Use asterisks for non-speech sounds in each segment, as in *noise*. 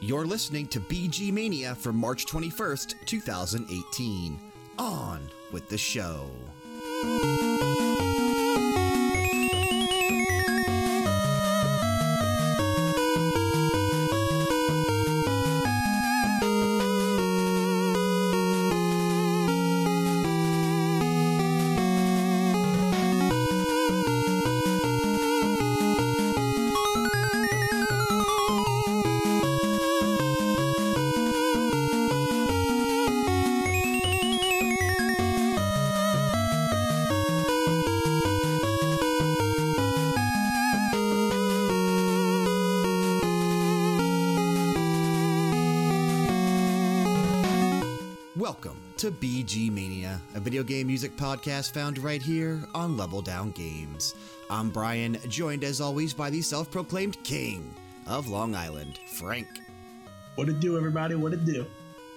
You're listening to BG Mania for March 21st, 2018. On with the show. To BG Mania, a video game music podcast found right here on Level Down Games. I'm Brian, joined as always by the self proclaimed king of Long Island, Frank. What it do, everybody? What it do?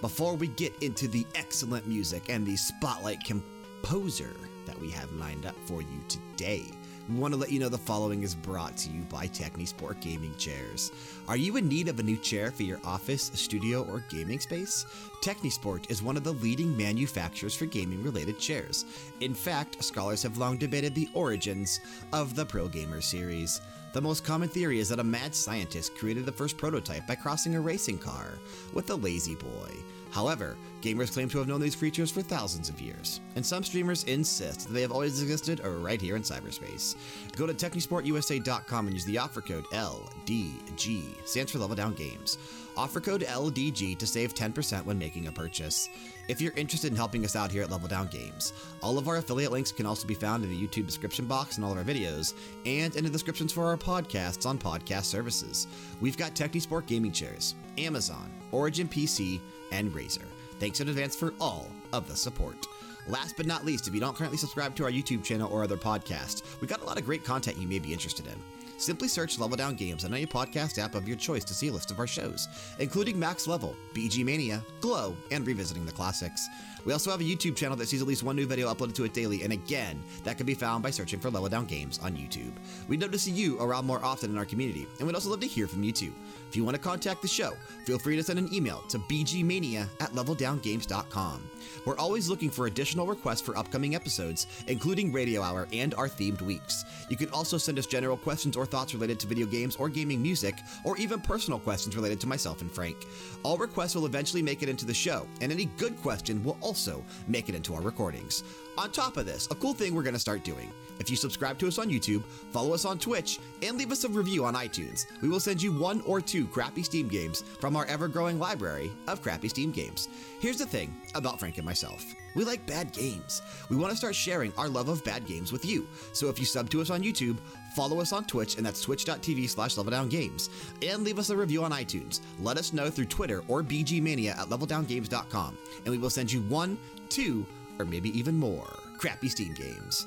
Before we get into the excellent music and the spotlight composer that we have lined up for you today, we want to let you know the following is brought to you by Technisport Gaming Chairs. Are you in need of a new chair for your office, studio, or gaming space? Technisport is one of the leading manufacturers for gaming related chairs. In fact, scholars have long debated the origins of the Pro Gamer series. The most common theory is that a mad scientist created the first prototype by crossing a racing car with a lazy boy. However, gamers claim to have known these creatures for thousands of years, and some streamers insist that they have always existed right here in cyberspace. Go to TechnisportUSA.com and use the offer code LDG, stands for Level Down Games. Offer code LDG to save 10% when making a purchase. If you're interested in helping us out here at Level Down Games, all of our affiliate links can also be found in the YouTube description box in all of our videos and in the descriptions for our podcasts on podcast services. We've got Technisport gaming chairs, Amazon, Origin PC, and Razer. Thanks in advance for all of the support. Last but not least, if you don't currently subscribe to our YouTube channel or other podcast, we've got a lot of great content you may be interested in. Simply search Level Down Games on any podcast app of your choice to see a list of our shows, including Max Level, BG Mania, Glow, and Revisiting the Classics. We also have a YouTube channel that sees at least one new video uploaded to it daily, and again, that can be found by searching for Level Down Games on YouTube. We'd love to see you around more often in our community, and we'd also love to hear from you too. If you want to contact the show, feel free to send an email to bgmania at leveldowngames.com. We're always looking for additional requests for upcoming episodes, including Radio Hour and our themed weeks. You can also send us general questions or thoughts related to video games or gaming music, or even personal questions related to myself and Frank. All requests will eventually make it into the show, and any good question will also make it into our recordings. On top of this, a cool thing we're going to start doing. If you subscribe to us on YouTube, follow us on Twitch, and leave us a review on iTunes, we will send you one or two crappy Steam games from our ever growing library of crappy Steam games. Here's the thing about Frank and myself we like bad games. We want to start sharing our love of bad games with you. So if you sub to us on YouTube, follow us on Twitch, and that's twitch.tv slash leveldowngames, and leave us a review on iTunes. Let us know through Twitter or bgmania at leveldowngames.com, and we will send you one, two, or maybe even more crappy Steam games.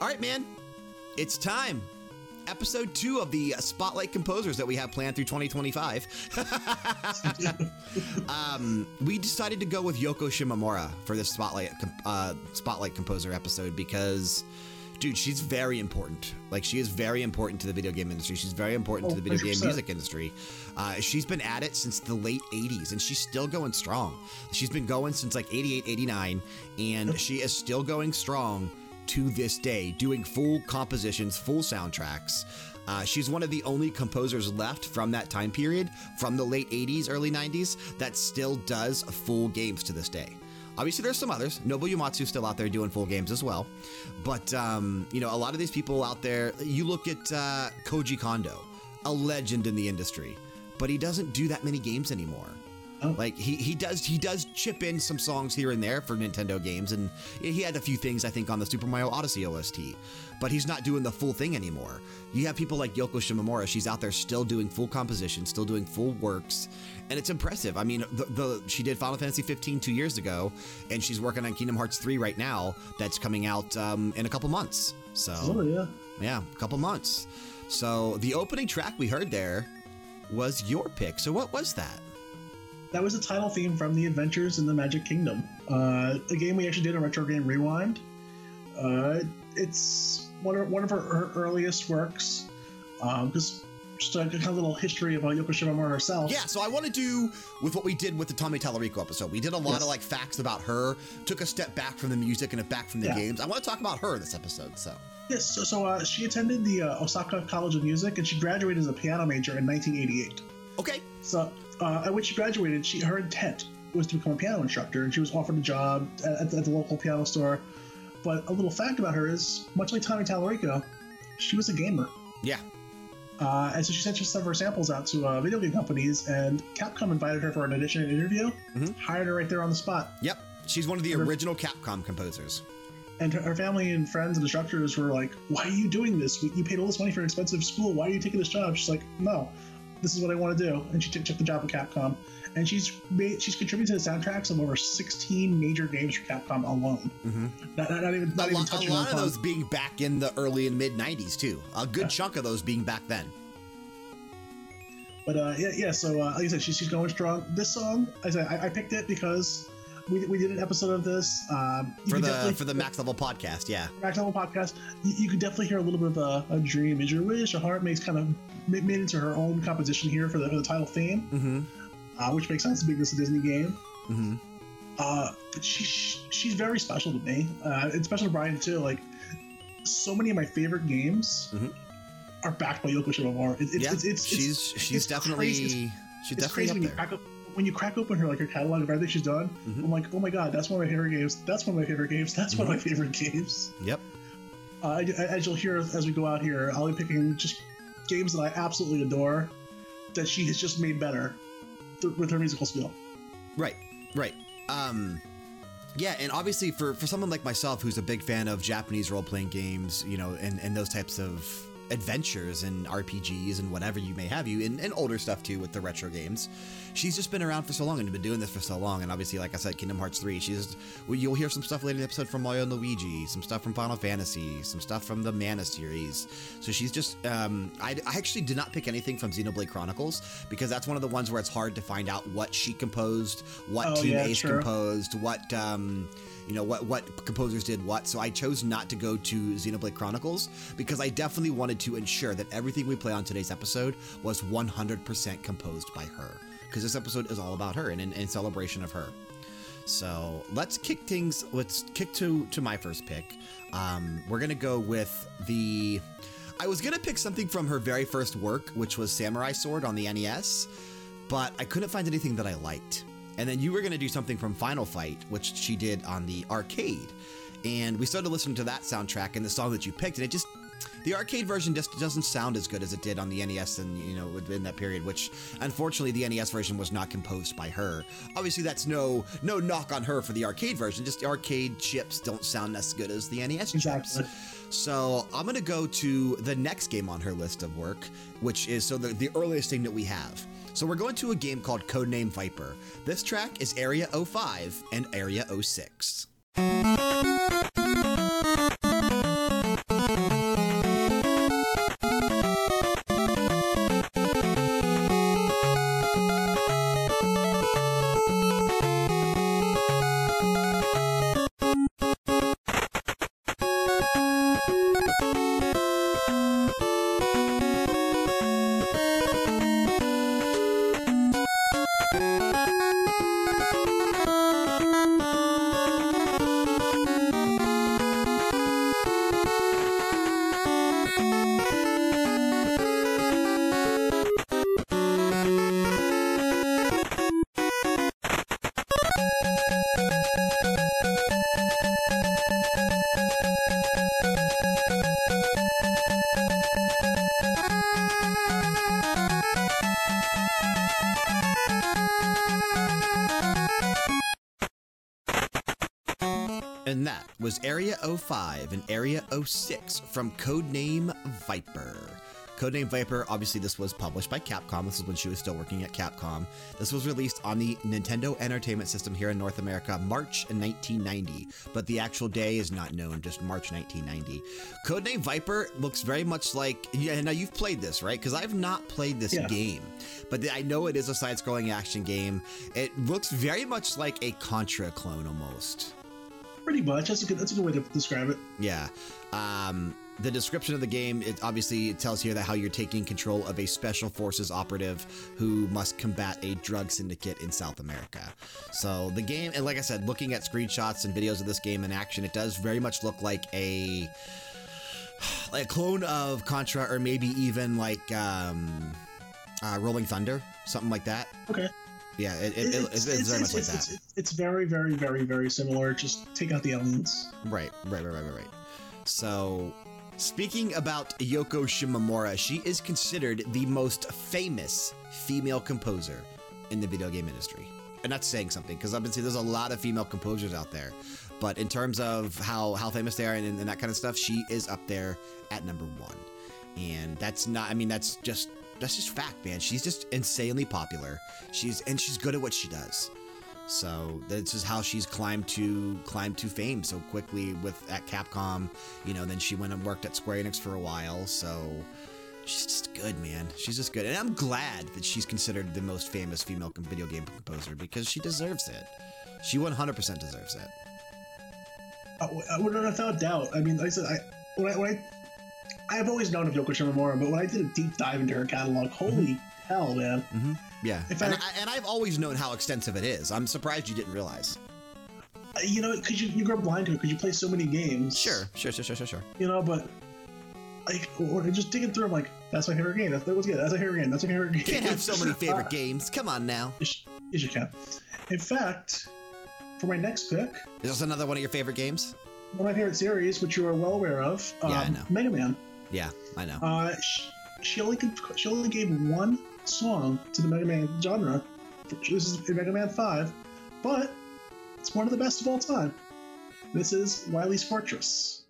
All right, man, it's time. Episode two of the Spotlight Composers that we have planned through 2025. *laughs* um, we decided to go with Yoko Shimomura for this Spotlight, uh, Spotlight Composer episode because dude, she's very important. Like, she is very important to the video game industry. She's very important to the video 100%. game music industry. Uh, she's been at it since the late 80s, and she's still going strong. She's been going since like 88, 89, and she is still going strong to this day, doing full compositions, full soundtracks. Uh, she's one of the only composers left from that time period, from the late 80s, early 90s, that still does full games to this day. Obviously, there's some others. Nobuo Uematsu's still out there doing full games as well. But, um, you know, a lot of these people out there, you look at uh, Koji Kondo, a legend in the industry, but he doesn't do that many games anymore. Oh. Like he, he does he does chip in some songs here and there for Nintendo games, and he had a few things I think on the Super Mario Odyssey OST, but he's not doing the full thing anymore. You have people like Yoko Shimomura; she's out there still doing full composition, still doing full works, and it's impressive. I mean, the, the she did Final Fantasy 15 two years ago, and she's working on Kingdom Hearts 3 right now. That's coming out um, in a couple months. So oh yeah, yeah, a couple months. So the opening track we heard there was your pick. So what was that? That was the title theme from The Adventures in the Magic Kingdom, uh, a game we actually did in Retro Game Rewind. Uh, it's one of, one of her, her earliest works because um, just a kind of little history about Yoko Shimomura herself. Yeah, so I want to do with what we did with the Tommy Tallarico episode. We did a lot Yes. of like facts about her, took a step back from the music and a back from the Yeah. games. I want to talk about her this episode. So, Yes, so, so uh, she attended the uh, Osaka College of Music and she graduated as a piano major in 1988. okay, So, uh, at when she graduated, she her intent was to become a piano instructor, and she was offered a job at, at, the, at the local piano store. But a little fact about her is, much like Tommy Tallarico, she was a gamer. yeah, Uh, and so she sent some of her samples out to uh, video game companies, and Capcom invited her for an audition and interview, Mhm. hired her right there on the spot. yep. She's one of the Her- original Capcom composers. And her, her family and friends and instructors were like, "Why are you doing this? You paid all this money for an expensive school. Why are you taking this job?" She's like, "No, this is what I want to do." And she took, took the job at Capcom, and she's made she's contributed to the soundtracks of over 16 major games for Capcom alone. Mhm. Not, not, not even not a, even lot, a lot of those being back in the early and mid 90s, too. A good Yeah. chunk of those being back then. But uh, yeah, yeah. So uh, like I said, she's, she's going strong. This song, I said, I, I picked it because we, we did an episode of this um, For the for the Max Level podcast, yeah. Max Level podcast, you, you could definitely hear a little bit of a, a dream is your wish, a heart makes kind of made into her own composition here for the, for the title theme, Mm-hmm. uh, which makes sense being this a Disney game. Mm-hmm. Uh, but she, she's very special to me. Uh, it's special to Brian too. Like so many of my favorite games Mhm. are backed by Yoko Shimomura. It, it's, yeah, it's, it's, she's it's, she's definitely crazy. She's definitely crazy when you up there. When you crack open her like her catalog of everything she's done. Mhm. I'm like, oh my god, that's one of my favorite games. That's one of my favorite games. That's one of my favorite games. Yep. Uh, as you'll hear as we go out here, I'll be picking just games that I absolutely adore that she has just made better th- with her musical skill. Right, right. Um, yeah, and obviously for, for someone like myself who's a big fan of Japanese role playing games, you know, and, and those types of adventures and RPGs and whatever you may have you, and, and older stuff too with the retro games, she's just been around for so long and been doing this for so long. And obviously, like I said, Kingdom Hearts 3, she's well, you'll hear some stuff later in the episode from Mario and Luigi, some stuff from Final Fantasy, some stuff from the Mana series. So she's just, um, I, I actually did not pick anything from Xenoblade Chronicles because that's one of the ones where it's hard to find out what she composed, what Oh, Team yeah, Ace true. composed, what um, you know, what what composers did what. So I chose not to go to Xenoblade Chronicles because I definitely wanted to ensure that everything we play on today's episode was 100% composed by her because this episode is all about her and in, celebration of her. So let's kick things. Let's kick to to my first pick. Um, we're gonna go with the. I was gonna pick something from her very first work, which was Samurai Sword on the NES, but I couldn't find anything that I liked. And then you were gonna do something from Final Fight, which she did on the arcade. And we started listening to that soundtrack and the song that you picked, and it just the arcade version just doesn't sound as good as it did on the NES and you know in that period which unfortunately the NES version was not composed by her obviously that's no no knock on her for the arcade version just the arcade chips don't sound as good as the NES chips Exactly. so I'm gonna go to the next game on her list of work which is so the, the earliest thing that we have so we're going to a game called Codename Viper. This track is Area 05 and Area 06 was Area 05 and Area 06 from Codename Viper. Codename Viper, obviously, this was published by Capcom. This is when she was still working at Capcom. This was released on the Nintendo Entertainment System here in North America, March 1990. But the actual day is not known, just March 1990. Codename Viper looks very much like. Yeah, now you've played this, right? Because I've not played this Yeah. game, but I know it is a side scrolling action game. It looks very much like a Contra clone almost. Pretty much. That's a good. That's a good way to describe it. Yeah. Um, the description of the game, it obviously it tells here that how you're taking control of a special forces operative who must combat a drug syndicate in South America. So the game, and like I said, looking at screenshots and videos of this game in action, it does very much look like a like a clone of Contra, or maybe even like um, uh, Rolling Thunder, something like that. Okay. Yeah, it, it, it's, it's, it's, very much like that. It's, very, very, very, very similar. Just take out the aliens. Right, right, right, right, right, right. So, speaking about Yoko Shimomura, she is considered the most famous female composer in the video game industry. And that's saying something because I've been obviously there's a lot of female composers out there. But in terms of how, how famous they are and, and that kind of stuff, she is up there at number one. And that's not, I mean, that's just that's just fact, man. She's just insanely popular. She's and she's good at what she does. So this is how she's climbed to climbed to fame so quickly with at Capcom. You know, then she went and worked at Square Enix for a while. So she's just good, man. She's just good, and I'm glad that she's considered the most famous female video game composer because she deserves it. She 100% deserves it. Uh, without doubt. I mean, like I said, I when I, when I I've always known of Yoko Shimomura, but when I did a deep dive into her catalog, holy mm -hmm. hell, man! Mm -hmm. Yeah, fact, and, I, and I've always known how extensive it is. I'm surprised you didn't realize. Uh, you know, because you, you grow blind to it because you play so many games. Sure, sure, sure, sure, sure, sure. You know, but like, or just digging through, I'm like, that's my favorite game. That's, that was good. That's my favorite game. That's my favorite game. You can't have so many *laughs* favorite uh, games. Come on now. Yes, yes, you can. In fact, for my next pick, is this another one of your favorite games? One of my favorite series, which you are well aware of. Um, yeah, I um, know. Mega Man. Yeah, I know. Uh, she, she only could, she only gave one song to the Mega Man genre. This is Mega Man 5, but it's one of the best of all time. This is Wily's Fortress.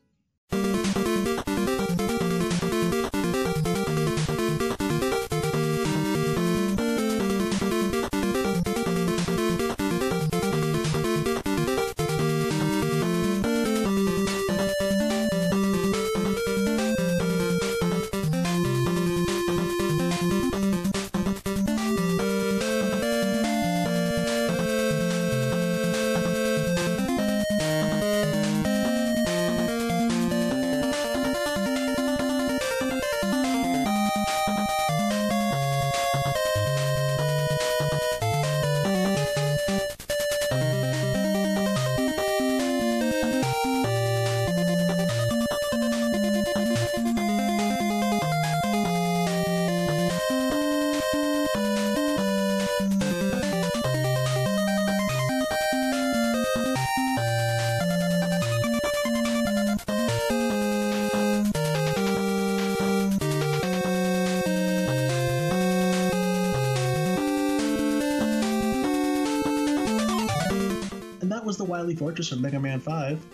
Fortress from Mega Man 5,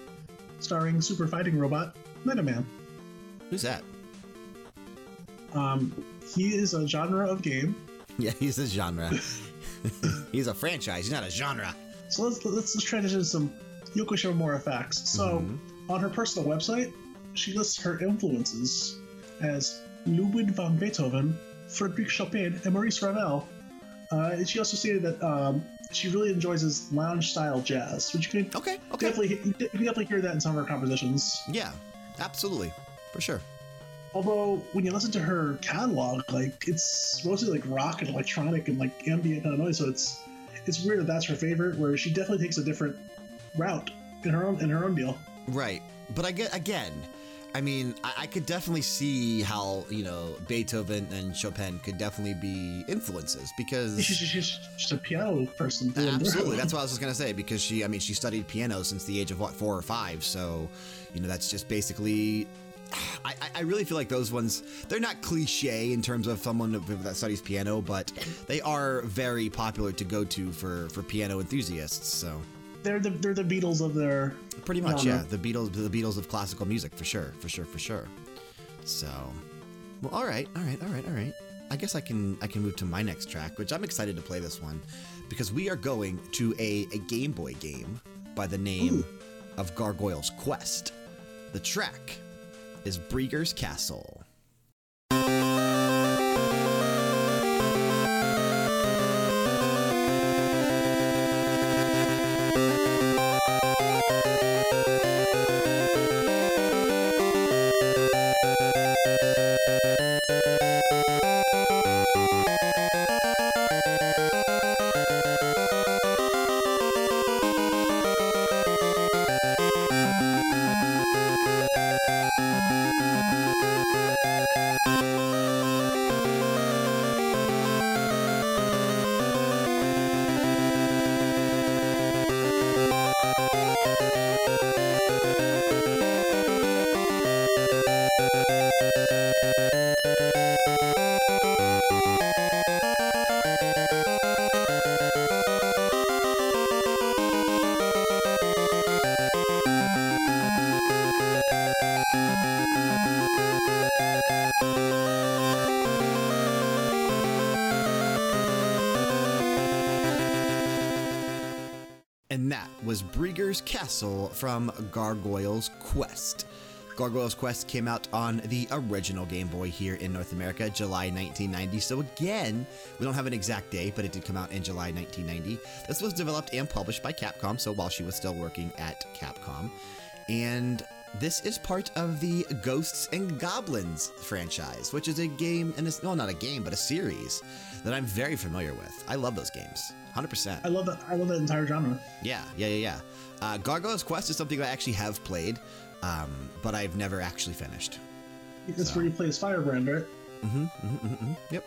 starring super fighting robot Mega Man. Who's that? Um, he is a genre of game. *laughs* Yeah, he's a genre. *laughs* he's a franchise. He's not a genre. So let's let's, let's transition to some Yoko Shimomura facts. So mm -hmm. on her personal website, she lists her influences as Ludwig van Beethoven, Frédéric Chopin, and Maurice Ravel. Uh, she also stated that um, she really enjoys his lounge style jazz, which you can okay, okay. definitely you can definitely hear that in some of her compositions. Yeah, absolutely, for sure. Although when you listen to her catalog, like it's mostly like rock and electronic and like ambient kind of noise, so it's it's weird that that's her favorite. Where she definitely takes a different route in her own in her own deal. Right, but I get again I mean, I, I, could definitely see how, you know, Beethoven and Chopin could definitely be influences because. She's, she's just a piano person. Absolutely. *laughs* That's what I was just going to say because she, I mean, she studied piano since the age of what, four or five. So, you know, that's just basically. *sighs* I, I really feel like those ones, they're not cliche in terms of someone that studies piano, but they are very popular to go to for, for piano enthusiasts. So they're the they're the Beatles of their pretty much yeah the Beatles the Beatles of classical music for sure for sure for sure. So, well, all right, all right, all right, all right. I guess I can I can move to my next track, which I'm excited to play this one because we are going to a, a Game Boy game by the name Ooh. of Gargoyle's Quest. The track is Breager's Castle. Castle from Gargoyle's Quest. Gargoyle's Quest came out on the original Game Boy here in North America, July 1990. So, again, we don't have an exact date, but it did come out in July 1990. This was developed and published by Capcom, so while she was still working at Capcom. And this is part of the Ghosts and Goblins franchise, which is a game, and it's, well, not a game, but a series that I'm very familiar with. I love those games. 100%. I love that. I love that entire genre. Yeah, yeah, yeah, yeah. Uh, Gargoyle's Quest is something I actually have played, um, but I've never actually finished. That's So- where you play as Firebrand, right? Mm-hmm, mm-hmm, mm-hmm. Yep.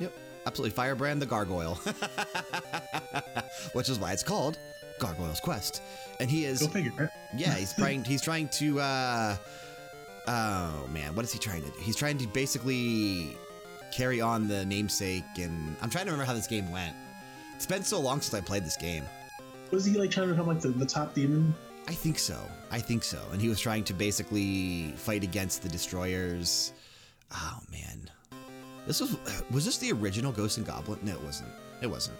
Yep. Absolutely. Firebrand the Gargoyle. *laughs* Which is why it's called Gargoyle's Quest. And he is Go figure, right? yeah, *laughs* he's trying he's trying to uh oh man, what is he trying to do? He's trying to basically carry on the namesake and I'm trying to remember how this game went. It's been so long since I played this game. Was he like trying to become like the, the top demon? I think so. I think so. And he was trying to basically fight against the destroyers. Oh man. This was was this the original Ghost and Goblin? No, it wasn't. It wasn't.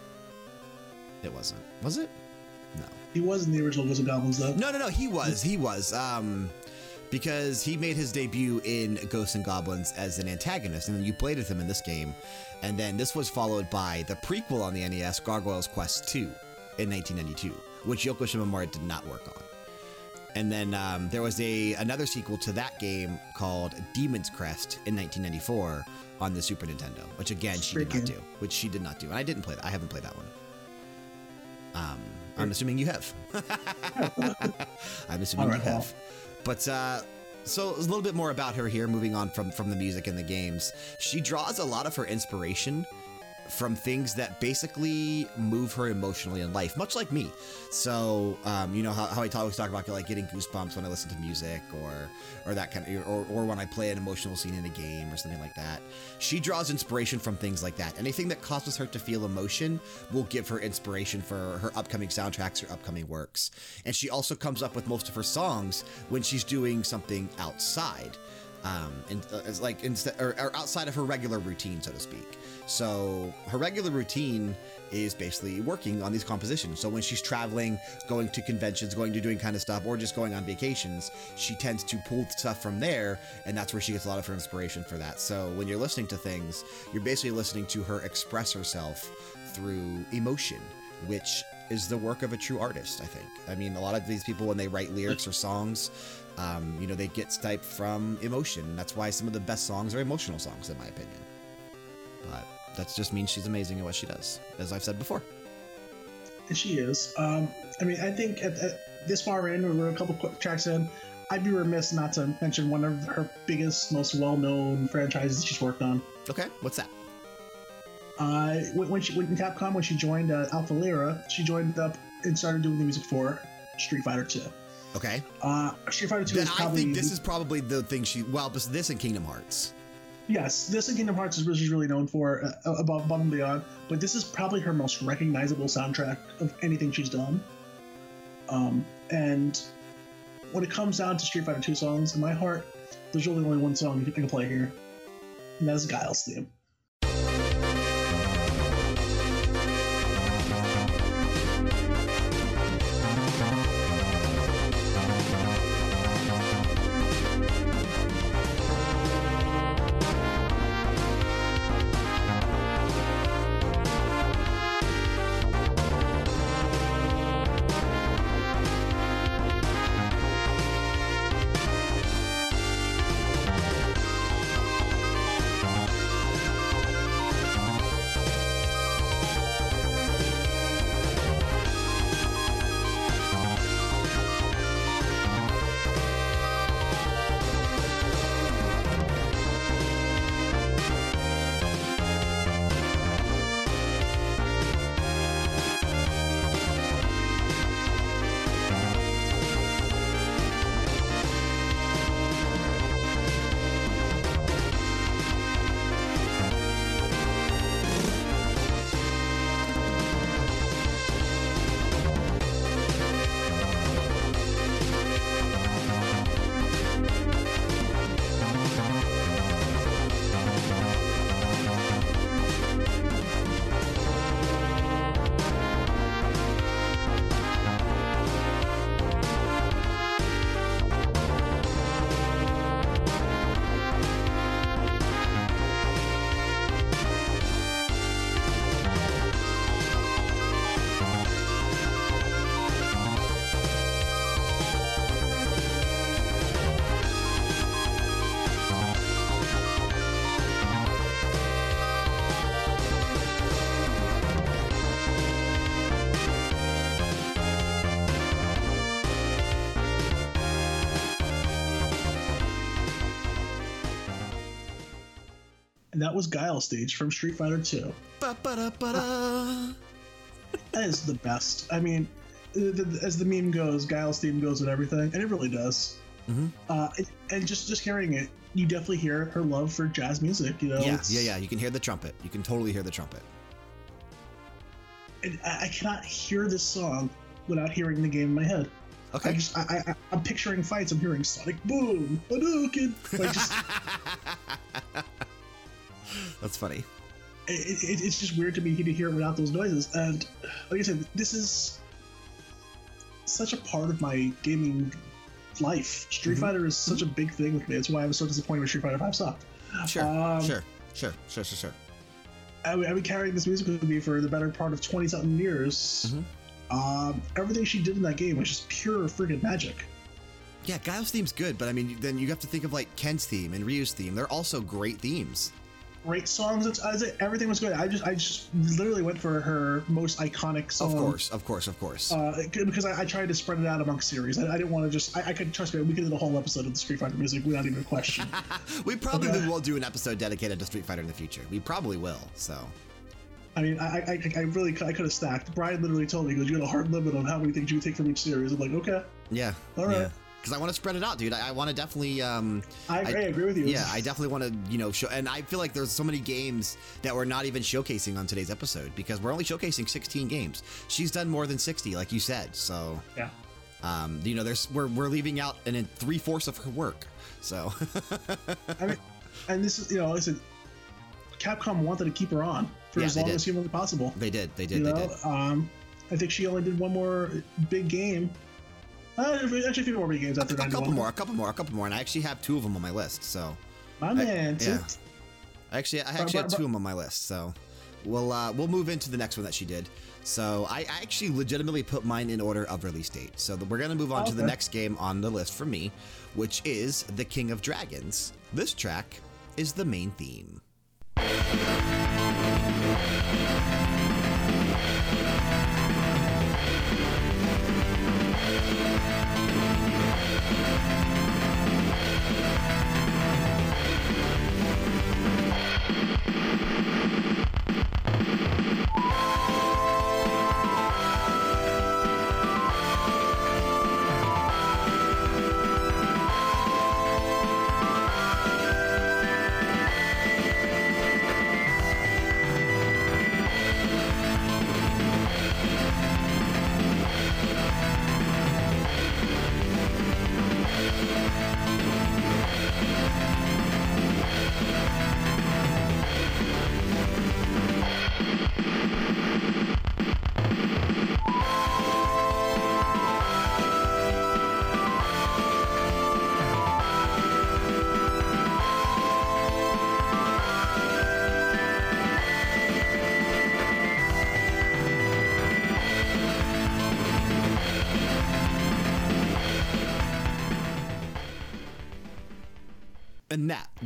It wasn't. Was it? No. He was in the original Ghosts and Goblins, though. No, no, no. He was. He was. Um, because he made his debut in Ghosts and Goblins as an antagonist, and then you played with him in this game. And then this was followed by the prequel on the NES, Gargoyle's Quest 2, in 1992, which Yoko Shimomura did not work on. And then um, there was a another sequel to that game called Demon's Crest in 1994 on the Super Nintendo, which again she did not do. Which she did not do, and I didn't play that. I haven't played that one. Um, I'm assuming you have. *laughs* I'm assuming you right, well. have. But uh, so a little bit more about her here. Moving on from from the music and the games, she draws a lot of her inspiration from things that basically move her emotionally in life, much like me. So, um, you know how, how I always talk about like getting goosebumps when I listen to music, or or that kind of, or, or when I play an emotional scene in a game or something like that. She draws inspiration from things like that. Anything that causes her to feel emotion will give her inspiration for her upcoming soundtracks or upcoming works. And she also comes up with most of her songs when she's doing something outside um, and uh, it's like instead or, or outside of her regular routine, so to speak. So her regular routine is basically working on these compositions. So when she's traveling, going to conventions, going to doing kind of stuff, or just going on vacations, she tends to pull stuff from there, and that's where she gets a lot of her inspiration for that. So when you're listening to things, you're basically listening to her express herself through emotion, which is the work of a true artist, I think. I mean, a lot of these people, when they write lyrics or songs, um, you know, they get type from emotion. That's why some of the best songs are emotional songs, in my opinion. But that just means she's amazing at what she does, as I've said before. And she is. Um, I mean, I think at, at this far in, we're a couple quick tracks in. I'd be remiss not to mention one of her biggest, most well-known franchises she's worked on. Okay, what's that? Uh, when, when she when in Capcom, when she joined uh, Alph Lyla, she joined up and started doing the music for Street Fighter 2. Okay. Uh, Street Fighter 2 Then is I think this is probably the thing she, well, this- this and Kingdom Hearts. yes, this and Kingdom Hearts is what she's really known for uh, above, above and beyond. But this is probably her most recognizable soundtrack of anything she's done. Um, and when it comes down to Street Fighter 2 songs, in my heart, there's really only one song I can play here, and that's Guile's theme. That was Guile stage from Street Fighter 2. Ba-ba-da-ba-da. That is the best. I mean, the- the- as the meme goes, Guile's theme goes with everything, and it really does. Mhm. Uh, and, and just just hearing it, you definitely hear her love for jazz music. You know, Yeah, yeah, yeah. You can hear the trumpet. You can totally hear the trumpet. And I, I cannot hear this song without hearing the game in my head. I Okay. just, I, I, I'm picturing fights. I'm hearing Sonic Boom, Hadouken. Like just, *laughs* That's funny. it, it, it's just weird to me to hear it without those noises. And like I said, this is such a part of my gaming life. Street Mhm. Fighter is such a big thing with me. That's why I was so disappointed when Street Fighter Five sucked. Sure, Um, sure, sure, sure, sure, sure. I, I've been carrying this music with me for the better part of twenty something years. Mhm. Um, everything she did in that game was just pure friggin' magic. Yeah, Guile's theme's good, but I mean, then you have to think of like Ken's theme and Ryu's theme. They're also great themes. Great songs. It's, I say everything was good. I just, I just literally went for her most iconic song. Of course, of course, of course. Uh, because I, I tried to spread it out amongst series. I, I didn't want to just. I, I could trust me. We could do the whole episode of the Street Fighter music without even a question. *laughs* we probably will do an episode dedicated to Street Fighter in the future. We probably will. So I mean, I, I, I really, could- I could have stacked. Brian literally told me, he goes, "You got a hard limit on how many things you take from each series." I'm like, okay, yeah, All right. yeah. Because I want to spread it out, dude. I, I want to definitely. Um, I, I- I agree with you. yeah, I definitely want to, you know, show. And I feel like there's so many games that we're not even showcasing on today's episode because we're only showcasing 16 games. She's done more than 60, like you said. So, yeah. um, you know, there's we're we're leaving out and in three fourths of her work. So, I mean, and this is, you know, listen, Capcom wanted to keep her on for Yeah, as they long did. as humanly possible. they did, they did, you they know, did. um, I think she only did one more big game. Uh, actually, a few more big games after A couple more, a couple more, a couple more, and I actually have two of them on my list. So, My man, yeah. Actually, I actually had two of them on my list, so we'll uh, we'll move into the next one that she did. So I, I actually legitimately put mine in order of release date. So we're gonna move on to the next game on the list for me, which is The King of Dragons. This track is the main theme.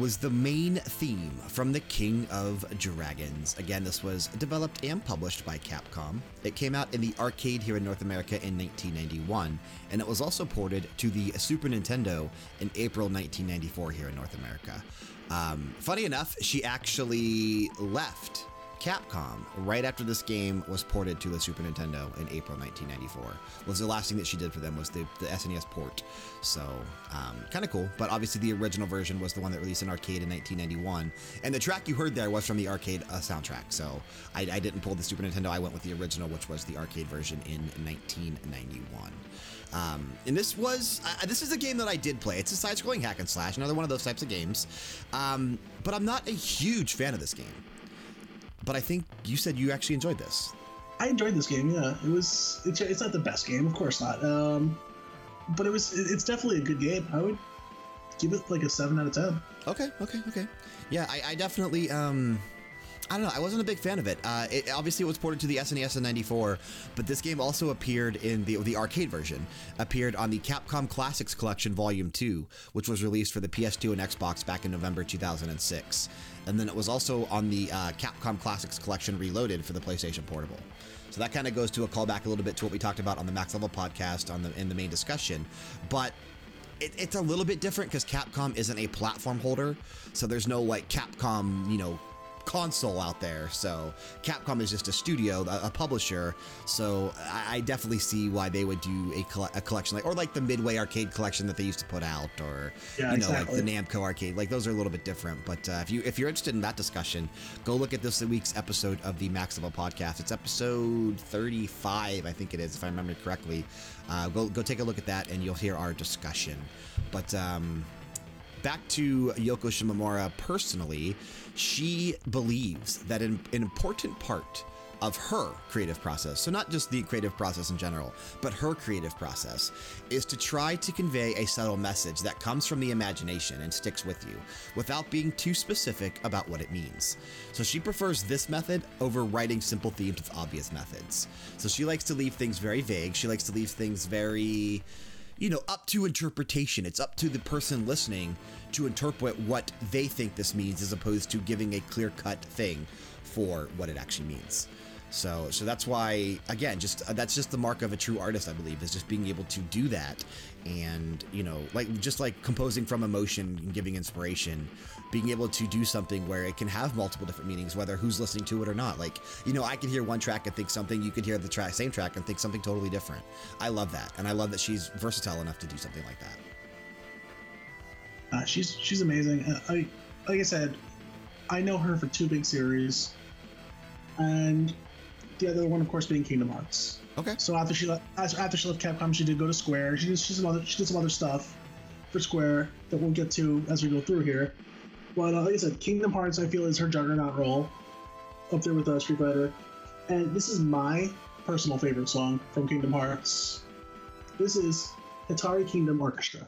Was the main theme from The King of Dragons. Again, this was developed and published by Capcom. It came out in the arcade here in North America in 1991, and it was also ported to the Super Nintendo in April 1994 here in North America. Um, funny enough, she actually left Capcom right after this game was ported to the Super Nintendo in April 1994. Was the last thing that she did for them was the, the SNES port. So um, kind of cool. But obviously the original version was the one that released in arcade in 1991. And the track you heard there was from the arcade uh, soundtrack. So I, I didn't pull the Super Nintendo. I went with the original, which was the arcade version in 1991. Um, and this was this is a game that I did play. It's a side-scrolling hack and slash, another one of those types of games. Um, but I'm not a huge fan of this game. But I think you said you actually enjoyed this. I enjoyed this game. Yeah, it was. It's, it's not the best game, of course not. Um, but it was. It's definitely a good game. I would give it like a seven out of ten. Okay, okay, okay. Yeah, I, I definitely. Um, I don't know. I wasn't a big fan of it. Uh, it. Obviously, it was ported to the SNES in '94, but this game also appeared in the the arcade version. Appeared on the Capcom Classics Collection Volume 2, which was released for the PS2 and Xbox back in November 2006. And then it was also on the uh, Capcom Classics Collection Reloaded for the PlayStation Portable. So that kind of goes to a callback a little bit to what we talked about on the Max Level podcast on the in the main discussion. But it, it's a little bit different because Capcom isn't a platform holder, so there's no like Capcom, you know, console out there. So Capcom is just a studio, a, a publisher. So I, I, definitely see why they would do a, coll a, collection like, or like the Midway arcade collection that they used to put out, or yeah, you know, exactly. like the Namco arcade. Like those are a little bit different. But uh, if you if you're interested in that discussion, go look at this week's episode of the Max Level podcast. It's episode 35, I think it is, if I remember correctly. Uh, go go take a look at that, and you'll hear our discussion. But um, back to Yoko Shimomura personally she believes that an, an important part of her creative process, so not just the creative process in general, but her creative process, is to try to convey a subtle message that comes from the imagination and sticks with you without being too specific about what it means. So she prefers this method over writing simple themes with obvious methods. So she likes to leave things very vague, she likes to leave things very you know, up to interpretation. It's up to the person listening to interpret what they think this means as opposed to giving a clear cut thing for what it actually means. So, so that's why, again, just uh, that's just the mark of a true artist, I believe, is just being able to do that, and you know, like just like composing from emotion and giving inspiration, being able to do something where it can have multiple different meanings, whether who's listening to it or not. Like, you know, I could hear one track and think something, you could hear the track, same track and think something totally different. I love that, and I love that she's versatile enough to do something like that. Uh, she's she's amazing. Uh, I like I said, I know her for two big series, and the other one, of course, being Kingdom Hearts. Okay. So after she left, after she left Capcom, she did go to Square. She did, she did some other she did some other stuff for Square that we'll get to as we go through here. But uh, like I said, Kingdom Hearts, I feel is her juggernaut role up there with uh, Street Fighter, and this is my personal favorite song from Kingdom Hearts. This is Hikari Kingdom Orchestra.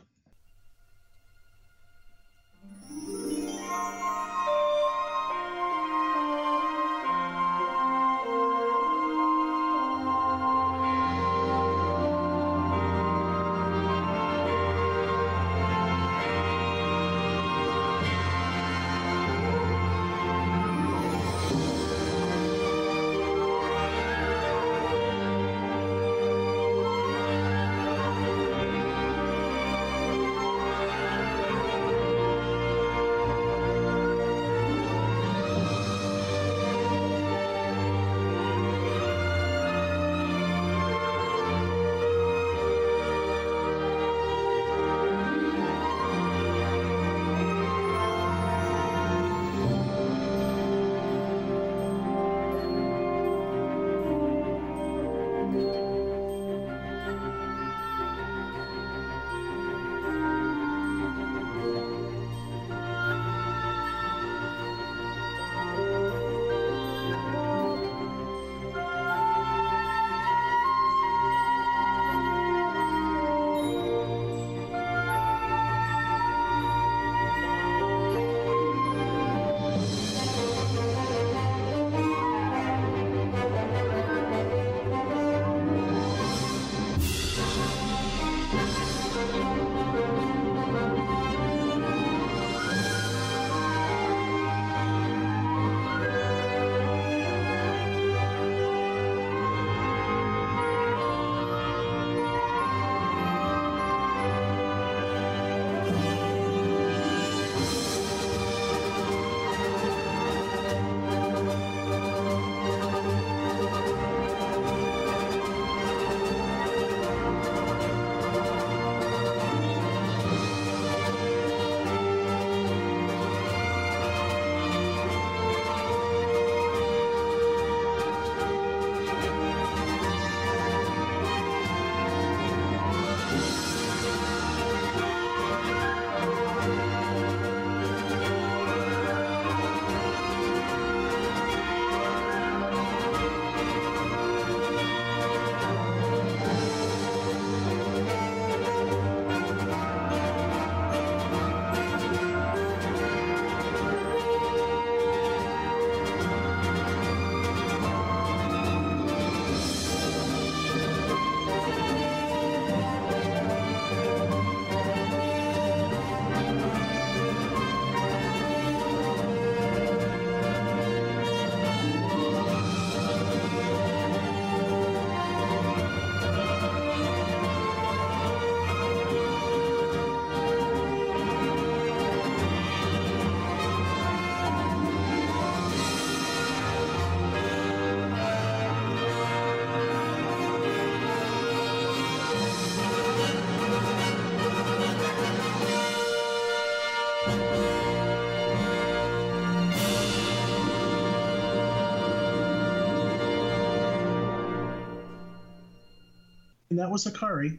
That was Hikari,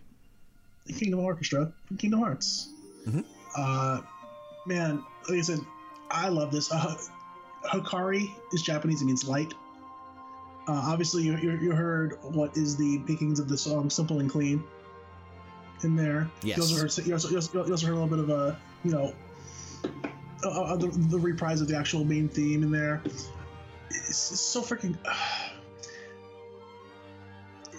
the Kingdom Orchestra from Kingdom Hearts. Mhm. Uh, man, like I said, I love this. Uh, Hikari is Japanese; it means light. Uh, obviously, you, you, you heard what is the makings of the song "Simple and Clean" in there. Yes. You also heard, you also, you also, you also heard a little bit of a, you know, uh, uh, the, the reprise of the actual main theme in there. It's, it's so freaking.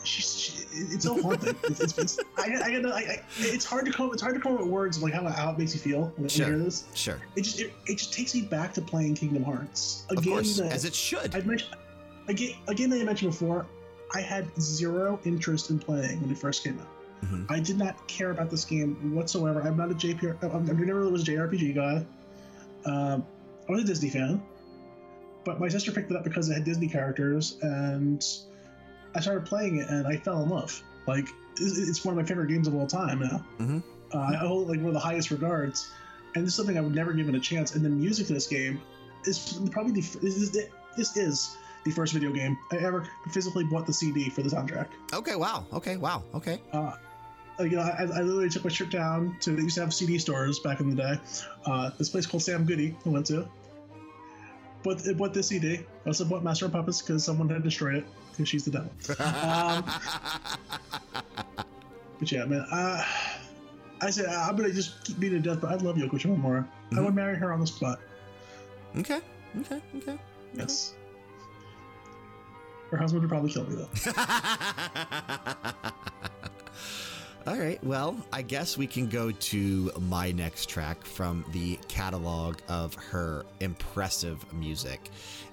She's, she, it's so haunting. it's, it's, it's, I, I, I, I, it's hard to come. It's hard to come up with words of like how, how it makes you feel when Sure. you hear this. Sure. It just it, it just takes me back to playing Kingdom Hearts. A Of game course, that as it should. I've mentioned a game, a game that I mentioned before. I had zero interest in playing when it first came out. Mhm. I did not care about this game whatsoever. I'm not a JP. I'm, I never really was a JRPG guy. Um, I was a Disney fan, but my sister picked it up because it had Disney characters, and I started playing it, and I fell in love. Like it's one of my favorite games of all time now. Mhm. Uh, I hold it, like one of the highest regards, and this is something I would never give it a chance. And the music to this game is probably the this is the, this is the first video game I ever physically bought the CD for the soundtrack. Okay. Wow. Okay. Wow. Okay. Uh, like, you know, I, I literally took my trip down to they used to have CD stores back in the day. Uh, this place called Sam Goody I went to. But it bought this CD. I also bought Master of Puppets because someone had destroyed it because she's the devil. Um, *laughs* But yeah, man. Uh, I said I'm gonna just keep beating to death, but I love Yoko Shimomura. I Mhm. would marry her on the spot. okay. Okay. Okay. Yes. Her husband would probably kill me though. *laughs* All right. Well, I guess we can go to my next track from the catalog of her impressive music.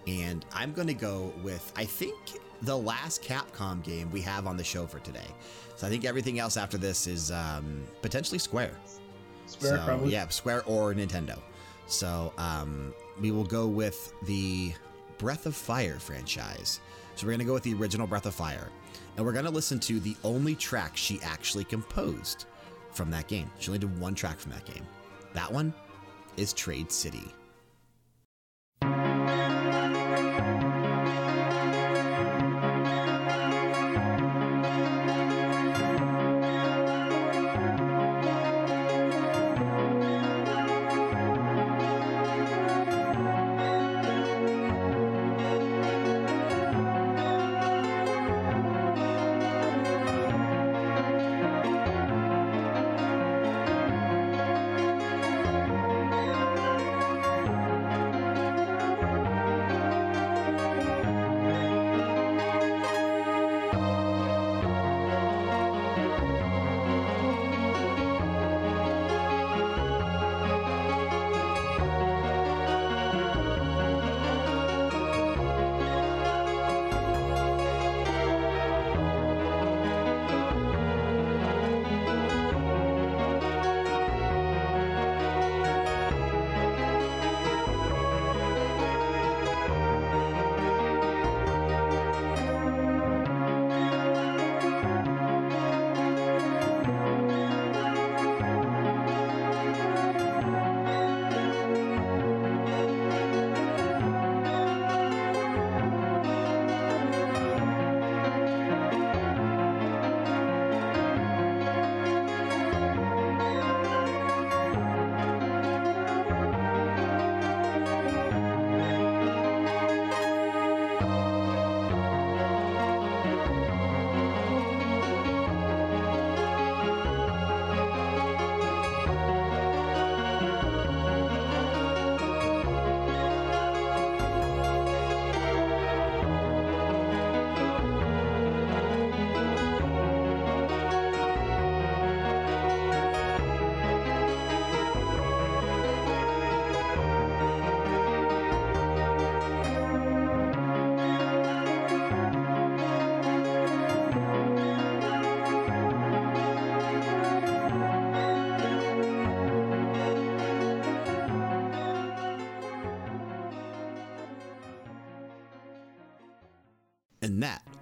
And I'm going to go with, I think, the last Capcom game we have on the show for today. So I think everything else after this is um, potentially Square. Swear, so, probably. Yeah, Square or Nintendo. So um, we will go with the Breath of Fire franchise. So we're going to go with the original Breath of Fire. And we're going to listen to the only track she actually composed from that game. She only did one track from that game. That one is Trade City.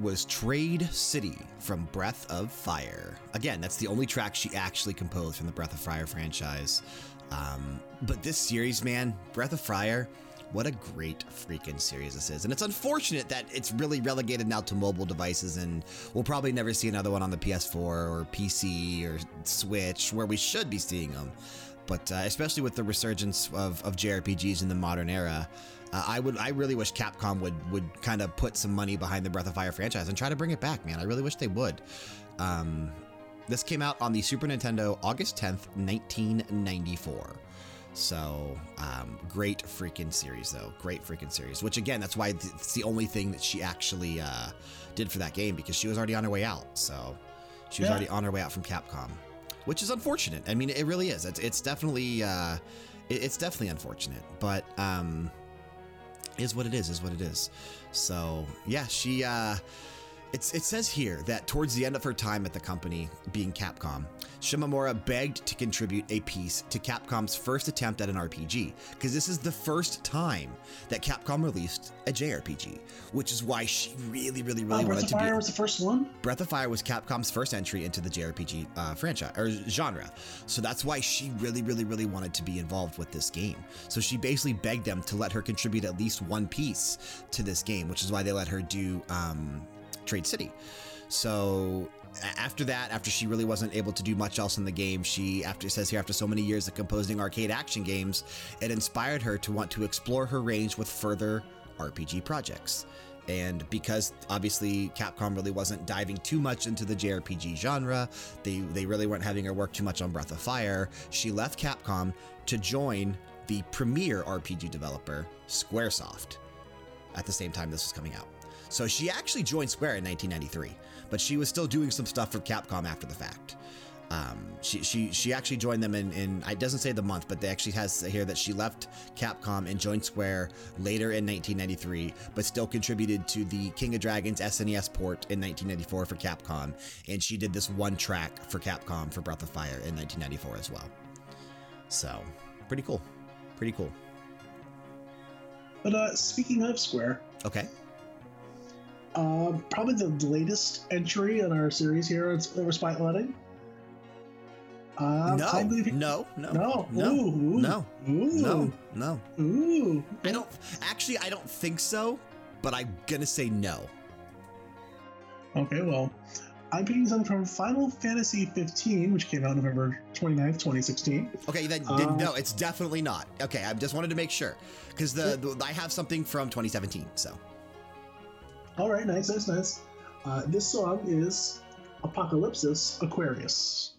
Was Trade City from Breath of Fire. Again, that's the only track she actually composed from the Breath of Fire franchise. Um, but this series, man, Breath of Fire, What a great freaking series this is. And it's unfortunate that it's really relegated now to mobile devices, and we'll probably never see another one on the PS4 or PC or Switch where we should be seeing them. But uh, especially with the resurgence of, of JRPGs in the modern era, uh, I would I really wish Capcom would would kind of put some money behind the Breath of Fire franchise and try to bring it back, man. I really wish they would. Um, this came out on the Super Nintendo August 10th, 1994. So, um, great freaking series, though. Great freaking series. Which, again, that's why it's the only thing that she actually uh, did for that game because she was already on her way out. So, she was Yeah. already on her way out from Capcom, which is unfortunate. I mean, it really is. It's, it's definitely, uh, it's definitely unfortunate. But, um, is what it is, is what it is. So, yeah, she, uh, it's, it says here that towards the end of her time at the company, being Capcom, Shimomura begged to contribute a piece to Capcom's first attempt at an RPG, because this is the first time that Capcom released a JRPG, which is why she really, really, really oh, wanted to be. Breath of Fire was the first one. Breath of Fire was Capcom's first entry into the JRPG uh, franchise or genre. So that's why she really, really, really wanted to be involved with this game. So she basically begged them to let her contribute at least one piece to this game, which is why they let her do um, Trade City. So after that, after she really wasn't able to do much else in the game, she, after says here, after so many years of composing arcade action games, it inspired her to want to explore her range with further RPG projects. And because obviously Capcom really wasn't diving too much into the JRPG genre, they, they really weren't having her work too much on Breath of Fire, she left Capcom to join the premier RPG developer, Squaresoft, at the same time this was coming out. So she actually joined Square in 1993, but she was still doing some stuff for Capcom after the fact. Um, she, she, she actually joined them in, in, it doesn't say the month, but they actually has here that she left Capcom and joined Square later in 1993, but still contributed to the King of Dragons SNES port in 1994 for Capcom. And she did this one track for Capcom for Breath of Fire in 1994 as well. So, pretty cool. Pretty cool. But uh, speaking of Square, Okay. Uh, probably the latest entry in our series here is we're spotlighting. Uh, no, probably- no, no, no, no, Ooh, ooh, no, ooh, no, no. ooh. I don't, actually, I don't think so, but I'm gonna say no. Okay, well, I'm picking something from Final Fantasy 15, which came out November 29th, 2016. Okay, then, Uh, then no, it's definitely not. Okay, I just wanted to make sure because the, the I have something from 2017. So All right, nice, nice, nice. Uh, this song is Apocalypsis Aquarius.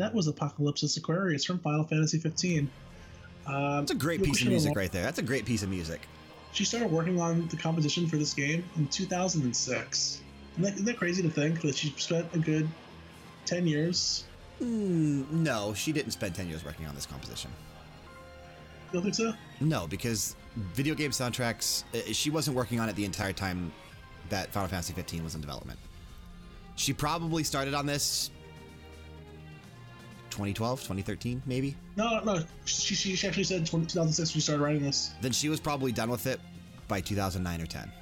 That was Apocalypsis Aquarius from Final Fantasy 15. Um, That's a great piece of music right there. That's a great piece of music. She started working on the composition for this game in 2006. Isn't that, isn't that crazy to think that she spent a good 10 years? Mm, no, she didn't spend 10 years working on this composition. You don't think so? No, because video game soundtracks, uh, she wasn't working on it the entire time that Final Fantasy 15 was in development. She probably started on this 2012, 2013, maybe. No, no. She, she, she actually said 20, 2006 she started writing this. Then she was probably done with it by 2009 or 10.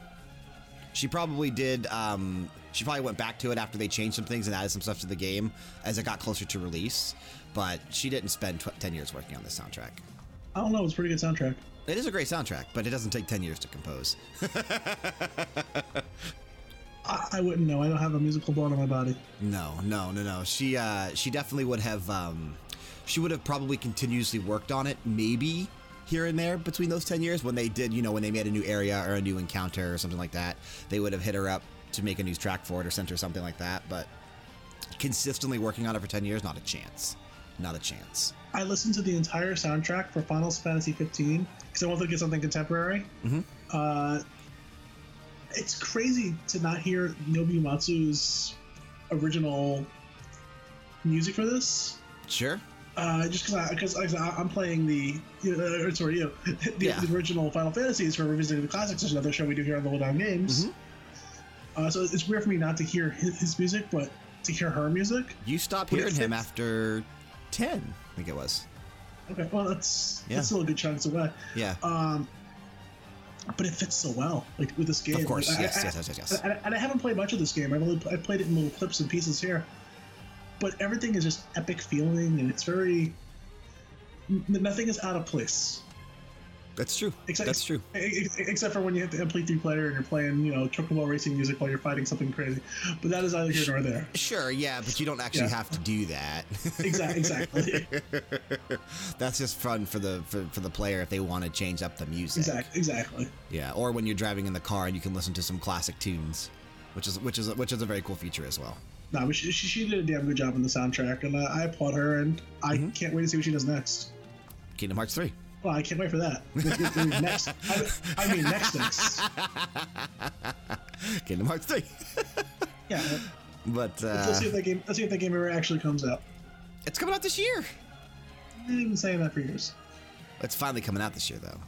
She probably did. Um, she probably went back to it after they changed some things and added some stuff to the game as it got closer to release. But she didn't spend 10 years working on this soundtrack. I don't know. It's a pretty good soundtrack. It is a great soundtrack, but it doesn't take 10 years to compose. *laughs* I, I, wouldn't know. I don't have a musical bone in my body. No, no, no, no. She, uh, she definitely would have. Um, she would have probably continuously worked on it, maybe here and there between those 10 years when they did, you know, when they made a new area or a new encounter or something like that. They would have hit her up to make a new track for it or sent her something like that. But consistently working on it for 10 years, not a chance. Not a chance. I listened to the entire soundtrack for Final Fantasy 15 because I wanted to get something contemporary. Mm -hmm. uh, it's crazy to not hear Nobuo Uematsu's original music for this. Sure. Uh, just because I'm playing the, uh, sorry, you know, *laughs* the, yeah. the, original Final Fantasies for Revisiting the Classics, There's another show we do here on the Lowdown Games. Mm -hmm. uh, so it's weird for me not to hear his, his, music, but to hear her music. You stopped hearing him after 10, I think it was. Okay, well, that's, yeah. that's still a good chunk away. Yeah. Um, but it fits so well, like with this game. Of course, like, yes, I, yes, yes, yes, yes. And, and I haven't played much of this game. I've only I've played it in little clips and pieces here, but everything is just epic feeling, and it's very. Nothing is out of place. That's true. Except, That's true. Except for when you have to play three player and you're playing, you know, chocobo racing music while you're fighting something crazy. But that is either here nor there. Sure, yeah, but you don't actually yeah. have to do that. exactly. Exactly. *laughs* That's just fun for the for, for the player if they want to change up the music. Exactly. Exactly. Yeah, or when you're driving in the car and you can listen to some classic tunes, which is which is which is a very cool feature as well. No, but she, she did a damn good job on the soundtrack, and I applaud her, and I mm -hmm. can't wait to see what she does next. Kingdom Hearts 3. Well, I can't wait for that. *laughs* next, I, I, mean next next. *laughs* Kingdom Hearts 3. *laughs* yeah. But uh, let's see if that game. Let's see if that game ever actually comes out. It's coming out this year. I've been saying that for years. It's finally coming out this year, though.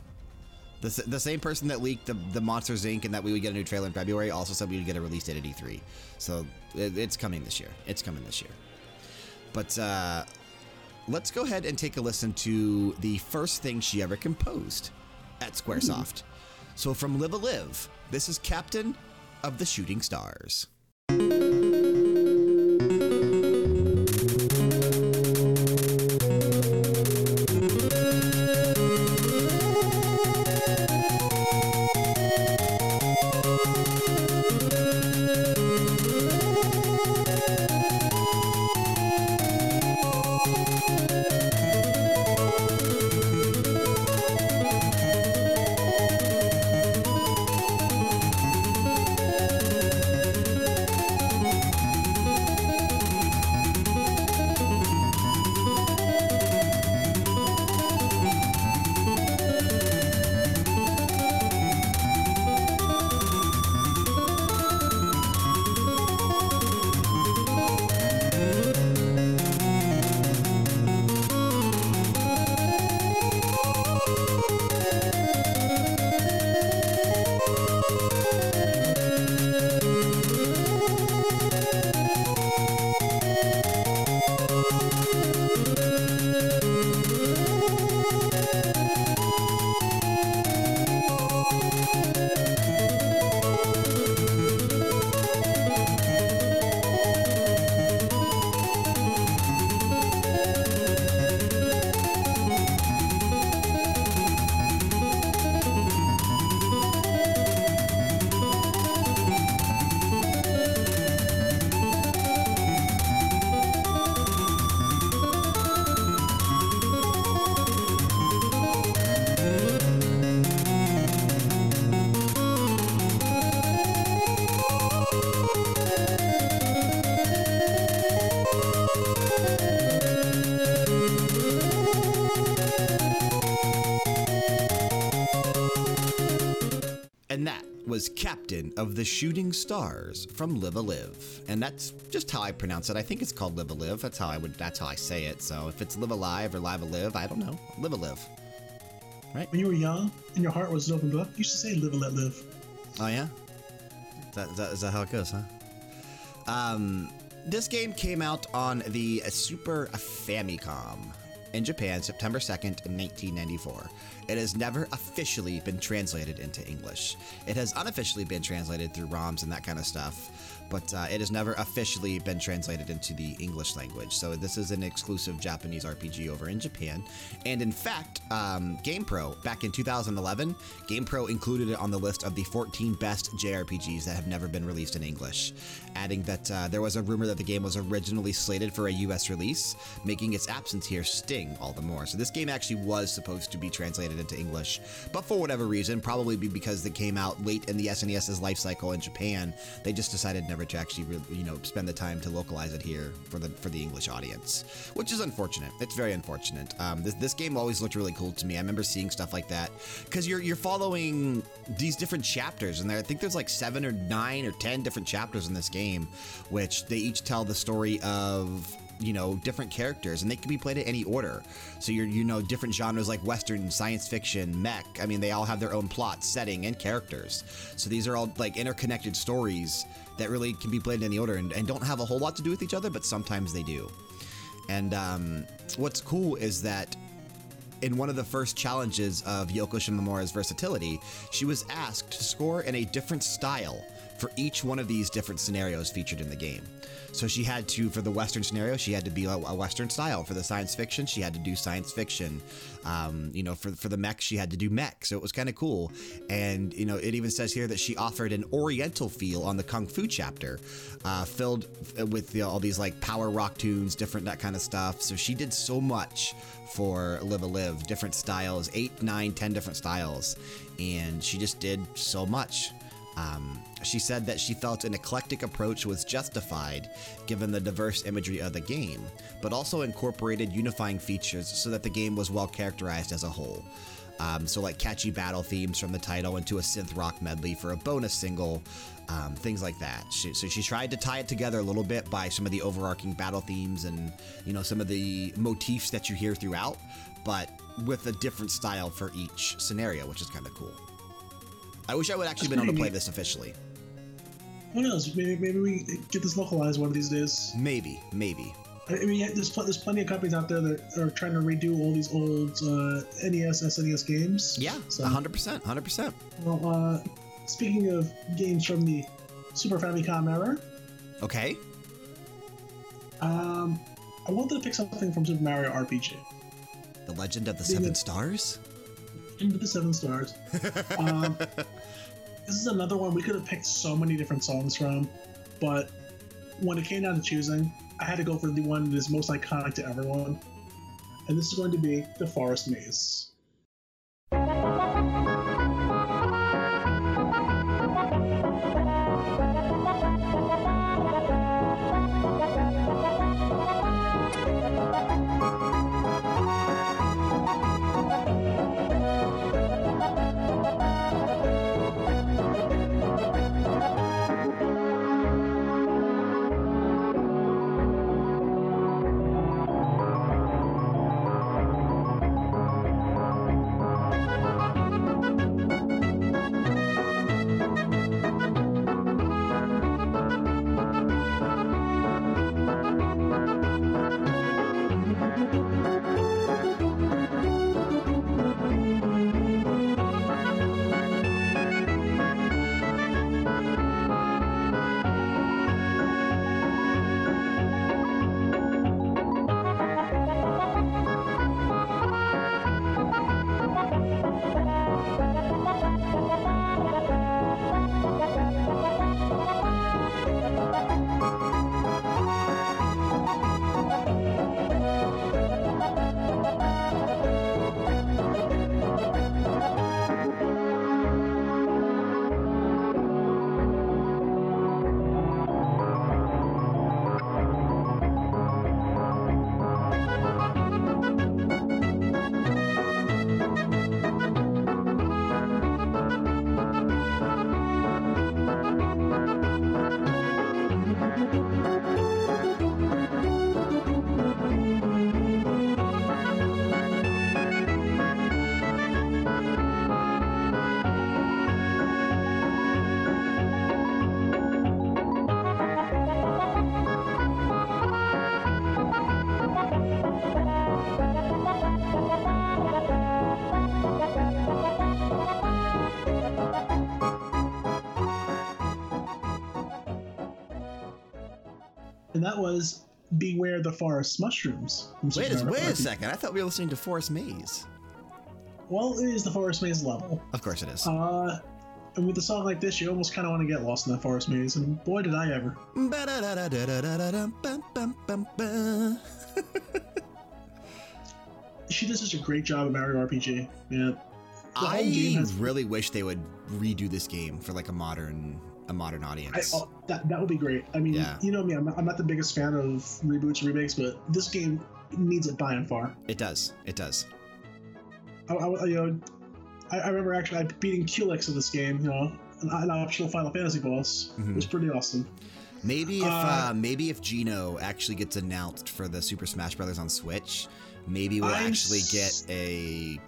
The, the same person that leaked the, the Monsters Inc. and that we would get a new trailer in February also said we would get a release date at E3. So it, it's coming this year. It's coming this year. But uh, let's go ahead and take a listen to the first thing she ever composed at Squaresoft. So from Live a Live, this is Captain of the Shooting Stars. Captain of the Shooting Stars from Live a Live. And that's just how I pronounce it. I think it's called Live a Live. That's how I would that's how I say it. So if it's Live Alive or Live a Live, I don't know. Live a Live. Right? When you were young and your heart was an open book, you used to say live and let live. Oh yeah? Is that, is that, is that how it goes, huh? Um, this game came out on the Super Famicom in Japan September 2nd, 1994. It has never officially been translated into English. It has unofficially been translated through ROMs and that kind of stuff, but uh, it has never officially been translated into the English language. So this is an exclusive Japanese RPG over in Japan. And in fact, um, GamePro, back in 2011, GamePro included it on the list of the 14 best JRPGs that have never been released in English, adding that uh, there was a rumor that the game was originally slated for a US release, making its absence here sting all the more. So this game actually was supposed to be translated into English, but for whatever reason, probably because it came out late in the SNES's life cycle in Japan, they just decided never to actually, you know, spend the time to localize it here for the for the English audience, which is unfortunate. It's very unfortunate. Um, this this game always looked really cool to me. I remember seeing stuff like that because you're you're following these different chapters, and there I think there's like seven or nine or ten different chapters in this game, which they each tell the story of you know different characters and they can be played in any order. So you're you know different genres like western science fiction mech. I mean they all have their own plot setting and characters. So these are all like interconnected stories that really can be played in any order and, and don't have a whole lot to do with each other but sometimes they do. And um, what's cool is that in one of the first challenges of Yoko Shimomura's versatility, she was asked to score in a different style for each one of these different scenarios featured in the game. So she had to, for the Western scenario, she had to be a, a Western style. For the science fiction, she had to do science fiction. Um, you know, for, for the mech, she had to do mech. So it was kind of cool. And, you know, it even says here that she offered an Oriental feel on the Kung Fu chapter, uh, filled with you know, all these like power rock tunes, different that kind of stuff. So she did so much for Live a Live, different styles, eight, nine, ten different styles. And she just did so much. Um, she said that she felt an eclectic approach was justified given the diverse imagery of the game, but also incorporated unifying features so that the game was well characterized as a whole. Um, so, like catchy battle themes from the title into a synth rock medley for a bonus single, um, things like that. She, so, she tried to tie it together a little bit by some of the overarching battle themes and, you know, some of the motifs that you hear throughout, but with a different style for each scenario, which is kind of cool. I wish I would actually been able to play this officially. Who knows? Maybe, maybe we get this localized one of these days. Maybe, maybe. I mean, yeah, there's, there's plenty of companies out there that are trying to redo all these old uh, NES, SNES games. Yeah, so, 100%. 100%. Well, uh, speaking of games from the Super Famicom era. Okay. Um, I wanted to pick something from Super Mario RPG. The Legend of the Seven Stars? Into the Seven Stars. um, *laughs* this is another one we could have picked so many different songs from, but when it came down to choosing, I had to go for the one that is most iconic to everyone. And this is going to be The Forest Maze. Was Beware the Forest Mushrooms. Wait, a, wait a second. I thought we were listening to Forest Maze. Well, it is the Forest Maze level. Of course it is. Uh, and with a song like this, you almost kind of want to get lost in that Forest Maze, and boy, did I ever. She does such a great job at Mario RPG. Yeah. The I really wish they would redo this game for like a modern a modern I, audience. oh, that, that would be great. I mean, Yeah. you know me, I'm not, I'm not the biggest fan of reboots or remakes, but this game needs it by and far. It does. It does. I, I, you know, I, I remember actually beating Culex in this game, you know, an, an optional Final Fantasy boss. Mhm. It was pretty awesome. Maybe if Uh, uh, maybe if Geno actually gets announced for the Super Smash Brothers on Switch, maybe we'll I'm actually get a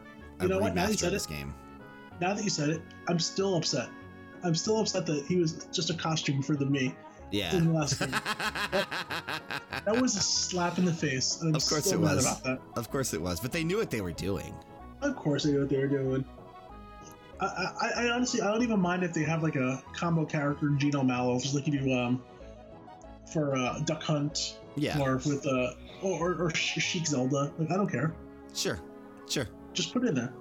You know what, now you said of this it. game. Now that you said it, I'm still upset. I'm still upset that he was just a costume for the Mii Yeah. in the last game. *laughs* That was a slap in the face. I'm Of course it mad was. about that. of course it was, but they knew what they were doing. Of course, they knew what they were doing. I, I, I honestly, I don't even mind if they have like a combo character in Geno Mallow, just like you do um, for uh, Duck Hunt Yeah. or with uh, or, or, or Sheik Zelda. Like, I don't care. Sure. Sure. Just put it in there.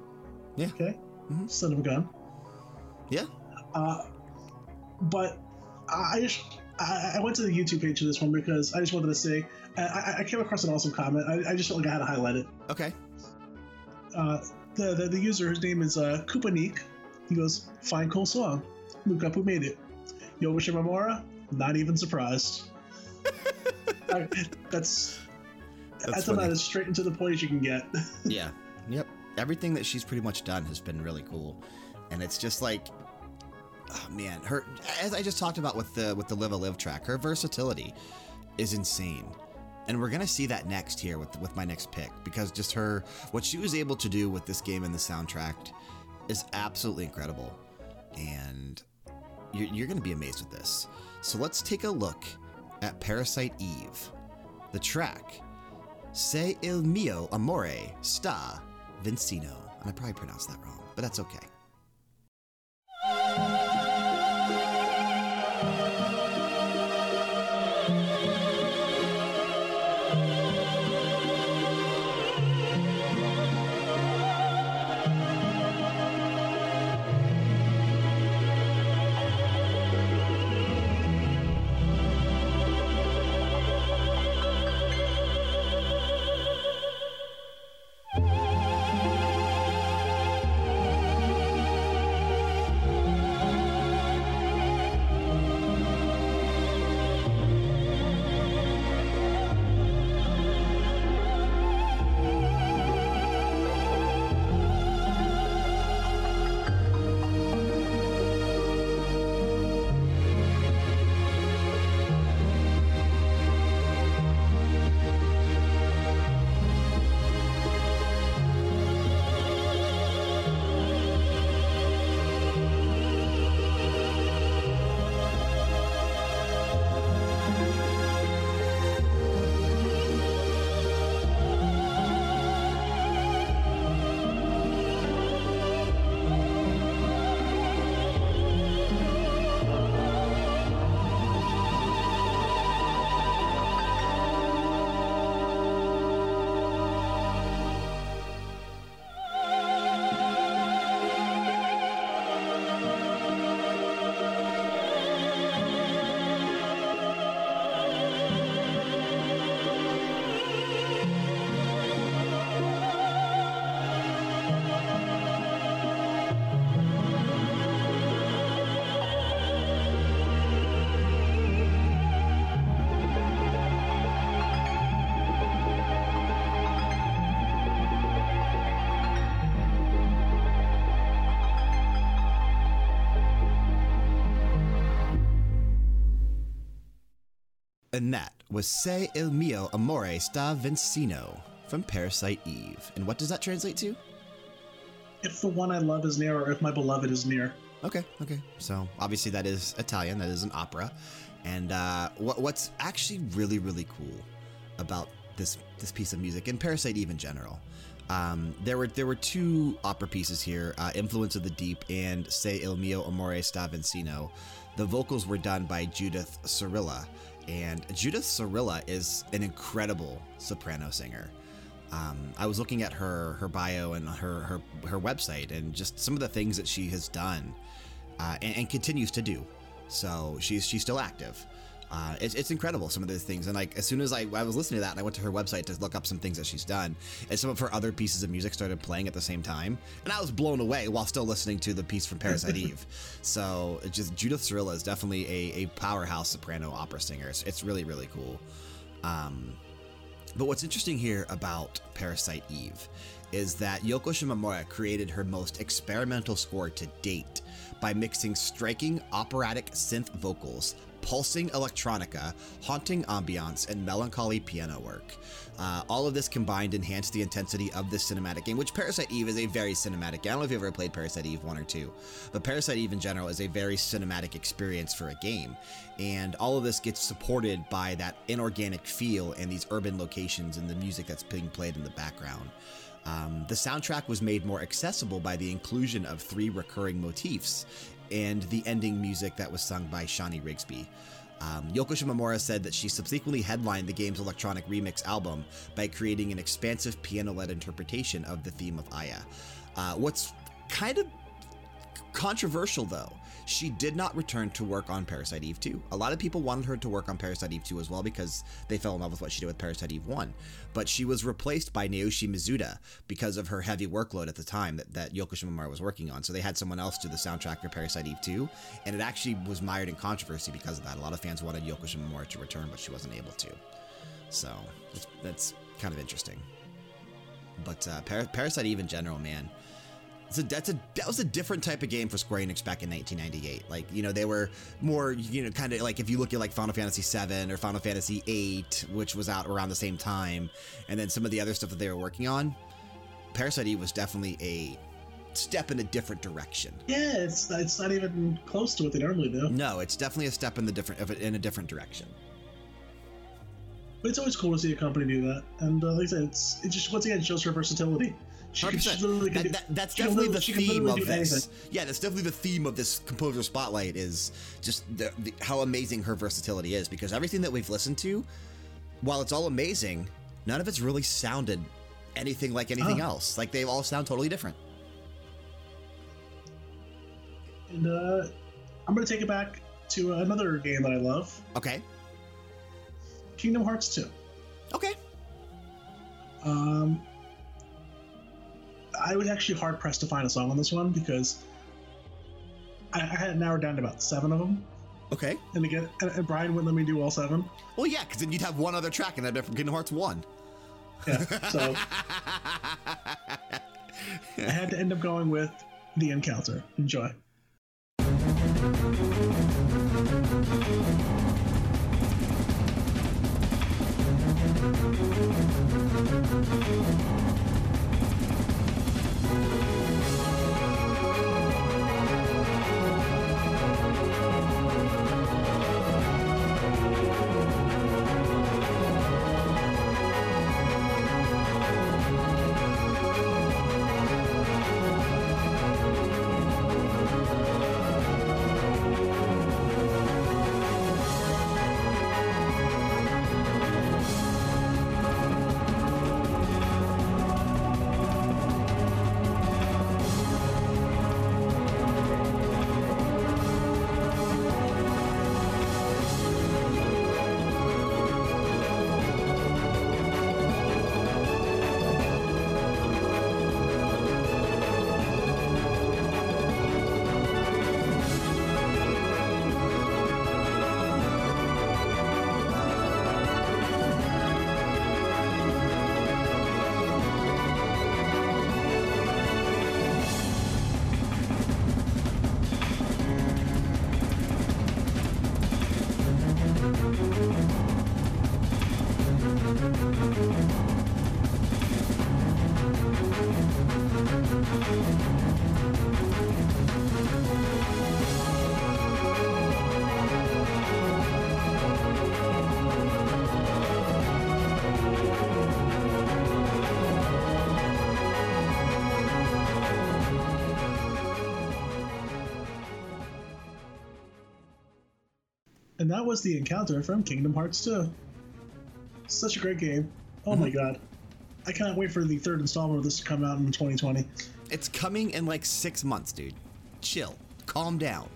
Yeah. Okay. Mhm. Son of a gun. Yeah. Uh, but I just I, I went to the YouTube page for this one because I just wanted to say I, I- came across an awesome comment. I, I just felt like I had to highlight it. Okay. Uh, the, the the user his name is uh, Kupanik. He goes, "Fine, cool song. Look up who made it. Yo Shimomura. Not even surprised. *laughs* I, that's That's that's about as straight and to the point as you can get. *laughs* Yeah. Yep. Everything that she's pretty much done has been really cool, and it's just like, oh man, her as I just talked about with the with the Live a Live track, her versatility is insane, and we're gonna see that next here with with my next pick because just her what she was able to do with this game and the soundtrack is absolutely incredible, and you're, you're gonna be amazed with this. So let's take a look at Parasite Eve, the track. Se il mio amore sta Vincino. And I probably pronounced that wrong, but that's okay. And that was Se il mio amore sta Vincino from Parasite Eve. And what does that translate to? if the one I love is near, or if my beloved is near. Okay, okay. So obviously that is Italian. That is an opera. And uh, what, what's actually really, really cool about this this piece of music and Parasite Eve in general, um, there were there were two opera pieces here: uh, "Influence of the Deep" and "Se il mio amore sta Vincino." The vocals were done by Judith Siirila, And Judith Siirila is an incredible soprano singer. Um, I was looking at her her bio and her, her her website and just some of the things that she has done uh, and, and continues to do. So she's she's still active. Uh, it's, it's incredible some of those things. And like as soon as I, I was listening to that and I went to her website to look up some things that she's done and some of her other pieces of music started playing at the same time and I was blown away while still listening to the piece from Parasite *laughs* Eve. So it's just Judith Siirila is definitely a, a powerhouse soprano opera singer. It's, it's really really cool. Um, but what's interesting here about Parasite Eve is that Yoko Shimomura created her most experimental score to date by mixing striking operatic synth vocals pulsing electronica, haunting ambiance, and melancholy piano work. Uh, all of this combined enhanced the intensity of this cinematic game, which Parasite Eve is a very cinematic game. I don't know if you've ever played Parasite Eve 1 or 2, but Parasite Eve in general is a very cinematic experience for a game. And all of this gets supported by that inorganic feel and these urban locations and the music that's being played in the background. Um, the soundtrack was made more accessible by the inclusion of three recurring motifs and the ending music that was sung by Shani Rigsby. Um, Yoko Shimomura said that she subsequently headlined the game's electronic remix album by creating an expansive piano led interpretation of the theme of Aya. Uh, what's kind of controversial, though, she did not return to work on Parasite Eve 2. A lot of people wanted her to work on Parasite Eve 2 as well because they fell in love with what she did with Parasite Eve 1. But she was replaced by Naoshi Mizuta because of her heavy workload at the time that, that Yoko Shimomura was working on. So they had someone else do the soundtrack for Parasite Eve 2. And it actually was mired in controversy because of that. A lot of fans wanted Yoko Shimomura to return, but she wasn't able to. So that's kind of interesting. But uh, Parasite Eve in general, man so that's a that was a different type of game for Square Enix back in 1998. Like you know they were more you know kind of like if you look at like Final Fantasy 7 or Final Fantasy 8, which was out around the same time, and then some of the other stuff that they were working on. Parasite Eve was definitely a step in a different direction. Yeah, it's it's not even close to what they normally do. No, it's definitely a step in the different in a different direction. But it's always cool to see a company do that, and uh, like I said, it's it just once again shows her versatility. She, that, that, that's definitely the theme of this. Yeah, that's definitely the theme of this composer spotlight is just the, the, how amazing her versatility is. Because everything that we've listened to, while it's all amazing, none of it's really sounded anything like anything oh. else. Like they all sound totally different. And uh, I'm going to take it back to another game that I love. Okay. Kingdom Hearts 2. Okay. Um, I was actually hard pressed to find a song on this one because I, I had narrowed down to about seven of them. Okay. And again, and, and Brian wouldn't let me do all seven. Well, yeah, because then you'd have one other track, and that'd be from Kingdom Hearts One. Yeah. So *laughs* I had to end up going with the Encounter. Enjoy. And that was the encounter from Kingdom Hearts 2. Such a great game. Oh my mm-hmm. god. I cannot wait for the third installment of this to come out in 2020. It's coming in like six months, dude. Chill. Calm down.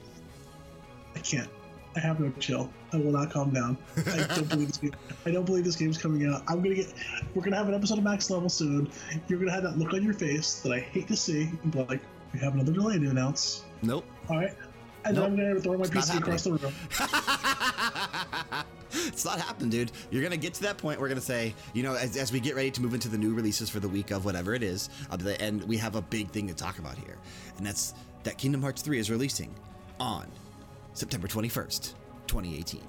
I can't. I have no chill. I will not calm down. I don't believe this game. I don't believe this game's coming out. I'm gonna get. We're gonna have an episode of Max Level soon. You're gonna have that look on your face that I hate to see. Be like, we have another delay to announce. Nope. All right. And Nope. then I'm gonna throw my It's PC across the room. *laughs* it's not happening, dude. You're going to get to that point. We're going to say, you know, as, as we get ready to move into the new releases for the week of whatever it is, uh, the- and we have a big thing to talk about here. And that's that Kingdom Hearts 3 is releasing on September 21st, 2018.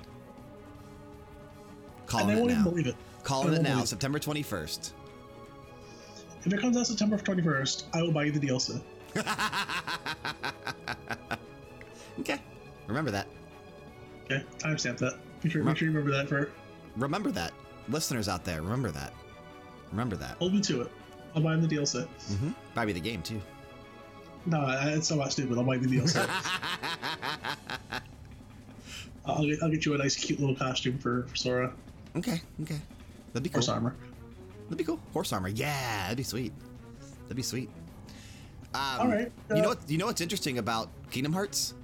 Calling And I it won't even now. believe it. Calling it now. September 21st. If it comes out September 21st, I will buy you the DLC. *laughs* Okay. Remember that. Okay, timestamp that. Make sure, make sure you remember that for. Remember that. Listeners out there, remember that. Remember that. Hold me to it. I'll buy him the DLC. Mm-hmm. Buy me the game, too. No, it's so much stupid. I'll buy you the DLC. *laughs* I'll get, I'll get you a nice, cute little costume for, for Sora. Okay, okay. That'd be cool. Horse armor. That'd be cool. Horse armor. Yeah, that'd be sweet. That'd be sweet. Um, All right, you know uh, what? You know what's interesting about Kingdom Hearts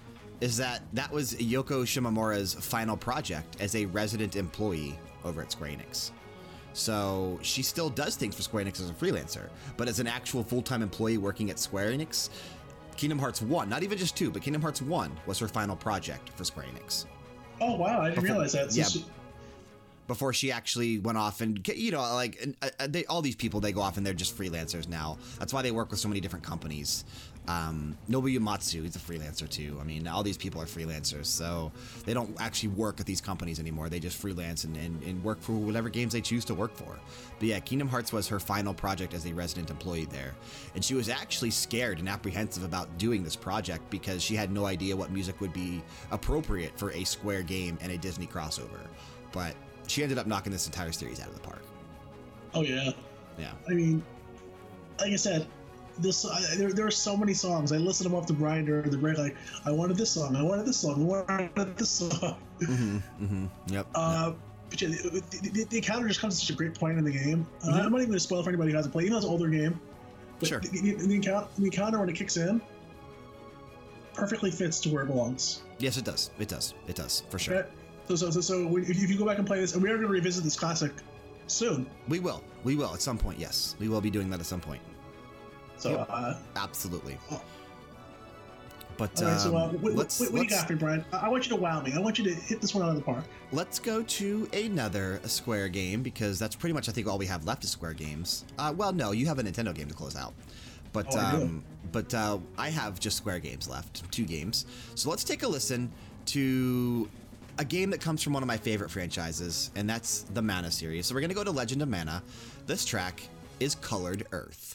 is that that was Yoko Shimomura's final project as a resident employee over at Square Enix. So she still does things for Square Enix as a freelancer, but as an actual full-time employee working at Square Enix, Kingdom Hearts 1, not even just 2, but Kingdom Hearts 1 was her final project for Square Enix. Oh, wow. I didn't Before- realize that. So yeah. she- before she actually went off and you know like uh, they, all these people they go off and they're just freelancers now that's why they work with so many different companies um, Matsu he's a freelancer too I mean all these people are freelancers so they don't actually work at these companies anymore they just freelance and, and, and work for whatever games they choose to work for but yeah Kingdom Hearts was her final project as a resident employee there and she was actually scared and apprehensive about doing this project because she had no idea what music would be appropriate for a Square game and a Disney crossover but she ended up knocking this entire series out of the park. oh, yeah. Yeah. I mean, like I said, this I, there, there are so many songs. I listed them off the during the break. Like, I wanted this song. I wanted this song. I wanted this song. Mm-hmm. Mm-hmm. Yep. Uh, but yeah, the, the, the, encounter just comes at such a great point in the game. Uh, Mhm. I'm not even going to spoil for anybody who hasn't played, even though it's an older game. But Sure. The, the, encounter, the encounter, when it kicks in, perfectly fits to where it belongs. yes, it does. It does. It does for sure. Okay? So, so, so, so if you go back and play this, and we are going to revisit this classic soon. We will. We will at some point. Yes, we will be doing that at some point. So, Yep. uh, Absolutely. Oh. But all right. So, uh, um, what, let's what, what do you got for me, Brian? I, want you to wow me. I want you to hit this one out of the park. let's go to another Square game because that's pretty much I think all we have left is Square games. Uh, well, no, you have a Nintendo game to close out. But Oh, I um, but uh, I have just Square games left, two games. So let's take a listen to a game that comes from one of my favorite franchises, and that's the Mana series. So we're gonna go to Legend of Mana. This track is Colored Earth.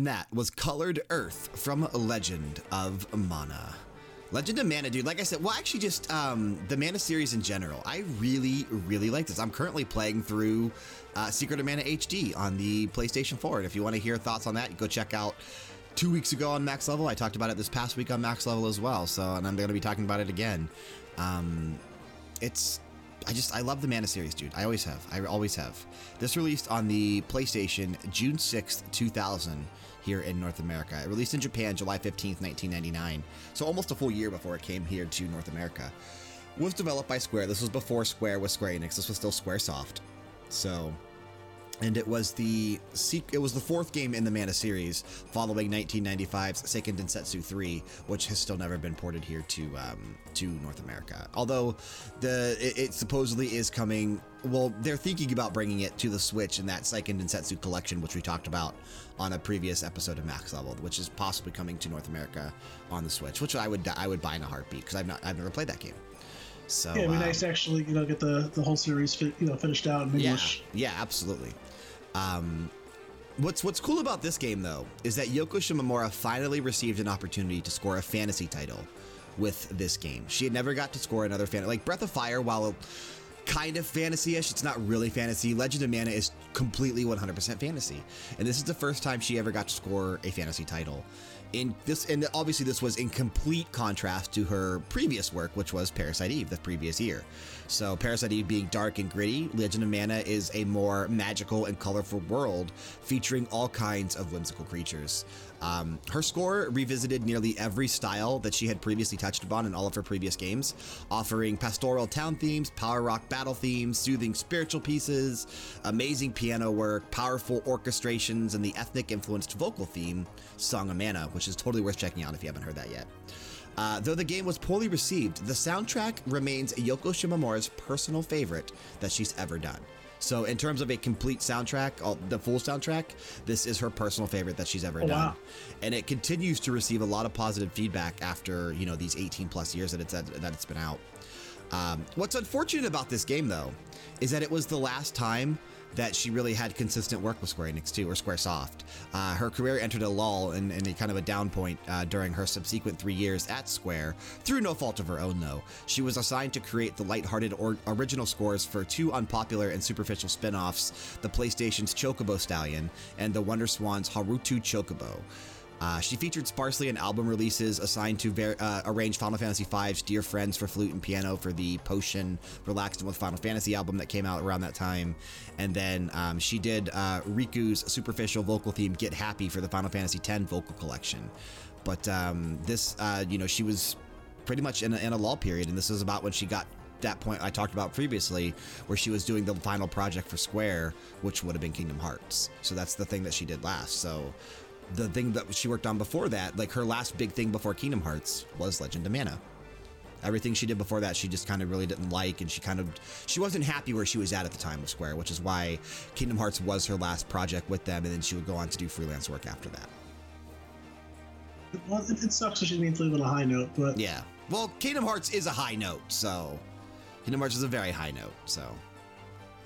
And that was Colored Earth from Legend of Mana. Legend of Mana, dude, like I said, well, actually, just um, the Mana series in general. I really, really like this. I'm currently playing through uh, Secret of Mana HD on the PlayStation 4. And if you want to hear thoughts on that, go check out two weeks ago on Max Level. I talked about it this past week on Max Level as well. So, and I'm going to be talking about it again. Um, it's I just I love the Mana series, dude. I always have. I always have. This released on the PlayStation June 6th, 2000 here in North America. It released in Japan July 15th, 1999. So almost a full year before it came here to North America. Was developed by Square. This was before Square was Square Enix. This was still Squaresoft. So and it was the it was the fourth game in the Mana series, following 1995's Seiken Densetsu 3, which has still never been ported here to um, to North America. Although the it, it, supposedly is coming. Well, they're thinking about bringing it to the Switch in that Seiken Densetsu collection, which we talked about on a previous episode of Max Level, which is possibly coming to North America on the Switch, which I would I would buy in a heartbeat because I've not I've never played that game. So yeah, it'd be uh, nice to actually you know get the the whole series you know finished out in English. Yeah, yeah, absolutely. Um, what's what's cool about this game though is that Yoko Shimomura finally received an opportunity to score a fantasy title with this game. She had never got to score another fantasy like Breath of Fire, while kind of fantasy-ish. It's not really fantasy. Legend of Mana is completely 100% fantasy. And this is the first time she ever got to score a fantasy title in this and obviously this was in complete contrast to her previous work which was parasite eve the previous year so parasite eve being dark and gritty legend of mana is a more magical and colorful world featuring all kinds of whimsical creatures um, her score revisited nearly every style that she had previously touched upon in all of her previous games, offering pastoral town themes, power rock battle themes, soothing spiritual pieces, amazing piano work, powerful orchestrations, and the ethnic influenced vocal theme, Song of Mana, which is totally worth checking out if you haven't heard that yet. Uh, though the game was poorly received, the soundtrack remains Yoko Shimomura's personal favorite that she's ever done. So, in terms of a complete soundtrack, the full soundtrack, this is her personal favorite that she's ever oh, done. Wow. And it continues to receive a lot of positive feedback after, you know, these 18 plus years that it's, that it's been out. Um, what's unfortunate about this game, though, is that it was the last time that she really had consistent work with Square Enix too, or Squaresoft. Uh, her career entered a lull and, a kind of a down point uh, during her subsequent three years at Square, through no fault of her own, though. She was assigned to create the lighthearted original scores for two unpopular and superficial spin offs the PlayStation's Chocobo Stallion and the Wonder Swan's Hataraku Chocobo. Uh, she featured sparsely in album releases assigned to uh, arrange Final Fantasy V's Dear Friends for flute and piano for the Potion Relaxed with Final Fantasy album that came out around that time. And then um, she did uh, Rikku's superficial vocal theme Get Happy for the Final Fantasy X vocal collection. But um, this, uh, you know, she was pretty much in a, in a lull period, and this is about when she got that point I talked about previously, where she was doing the final project for Square, which would have been Kingdom Hearts. So that's the thing that she did last. So the thing that she worked on before that, like her last big thing before Kingdom Hearts was Legend of Mana. Everything she did before that, she just kind of really didn't like, and she kind of she wasn't happy where she was at at the time with Square, which is why Kingdom Hearts was her last project with them, and then she would go on to do freelance work after that. Well, it, sucks that she needs to leave on a high note, but yeah. Well, Kingdom Hearts is a high note, so Kingdom Hearts is a very high note, so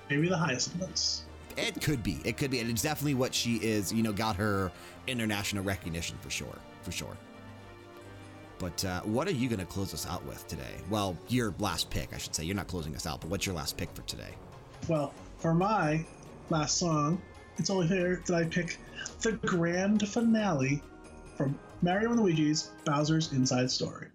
maybe the highest of notes. It could be. It could be. And it's definitely what she is, you know, got her international recognition for sure. For sure. But uh, what are you going to close us out with today? Well, your last pick, I should say. You're not closing us out, but what's your last pick for today? Well, for my last song, it's only fair that I pick the grand finale from Mario and Luigi's Bowser's Inside Story.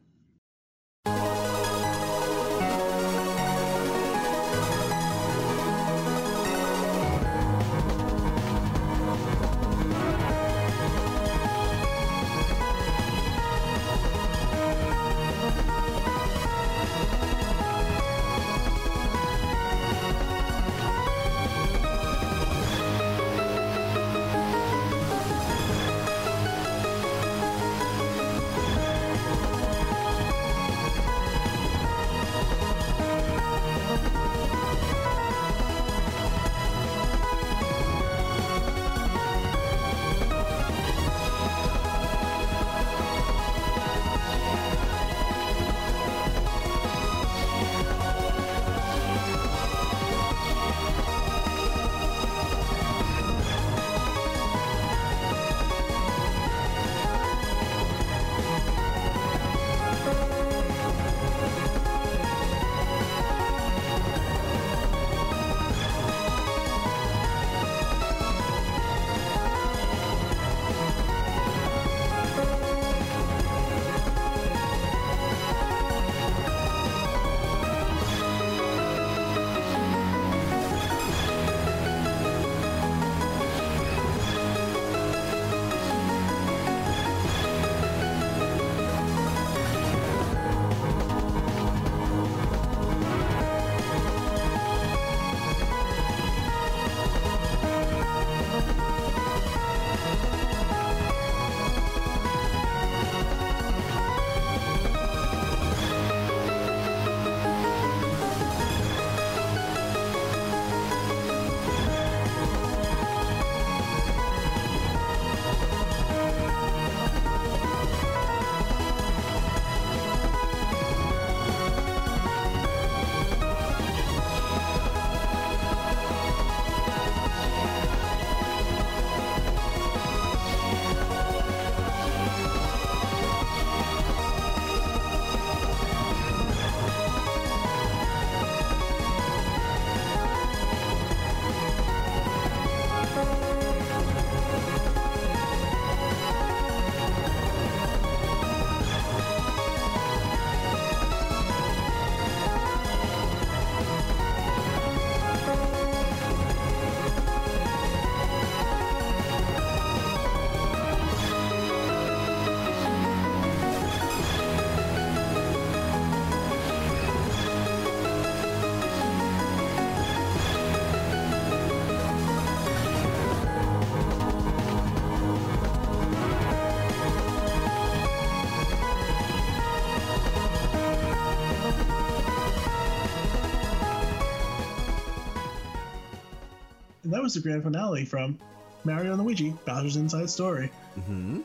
Was the grand finale from Mario and Luigi Bowser's Inside Story. hmm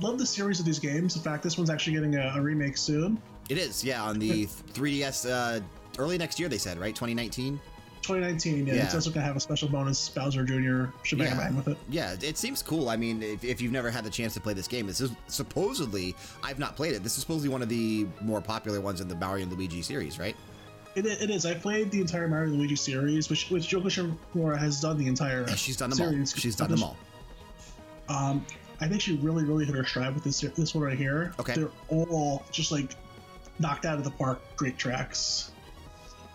Love the series of these games. In fact, this one's actually getting a, a remake soon. It is, yeah, on the 3DS uh, early next year, they said, right? 2019? 2019, yeah, Yeah. it's also going to have a special bonus Bowser Jr. shebang Yeah. with it. Yeah, it seems cool. I mean, if, if you've never had the chance to play this game, this is supposedly, I've not played it. This is supposedly one of the more popular ones in the Mario and Luigi series, right? It, it is. I played the entire Mario and Luigi series, which which Yoko Shimomura has done the entire. Yeah, she's done them all. She's done them all. Um, I think she really, really hit her stride with this this one right here. Okay. They're all just like knocked out of the park. Great tracks.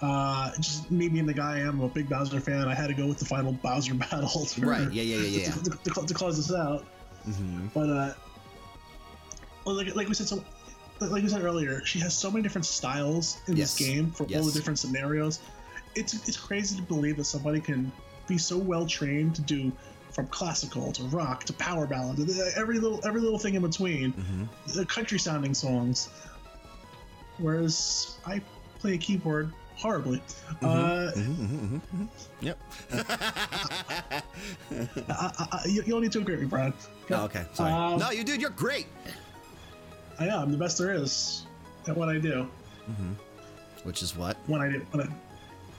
Uh, just me being the guy I am, I'm a big Bowser fan. I had to go with the final Bowser *laughs* battle. To, Right, yeah, yeah, yeah, yeah. *laughs* To, to, to close this out. Mm-hmm. But uh, well, like, like we said, so like we said earlier, she has so many different styles in Yes. this game for all the different scenarios. It's it's crazy to believe that somebody can be so well trained to do from classical to rock to power ballad, to every little every little thing in between, hmm the country sounding songs. Whereas I play a keyboard horribly. Uh, hmm hmm Yep. *laughs* I, I, I, you, you don't need to agree with me, Brian. oh, okay, sorry. Um, no, you dude, you're great. I am I'm the best there is at what I do. hmm Which is what? When I do, when I,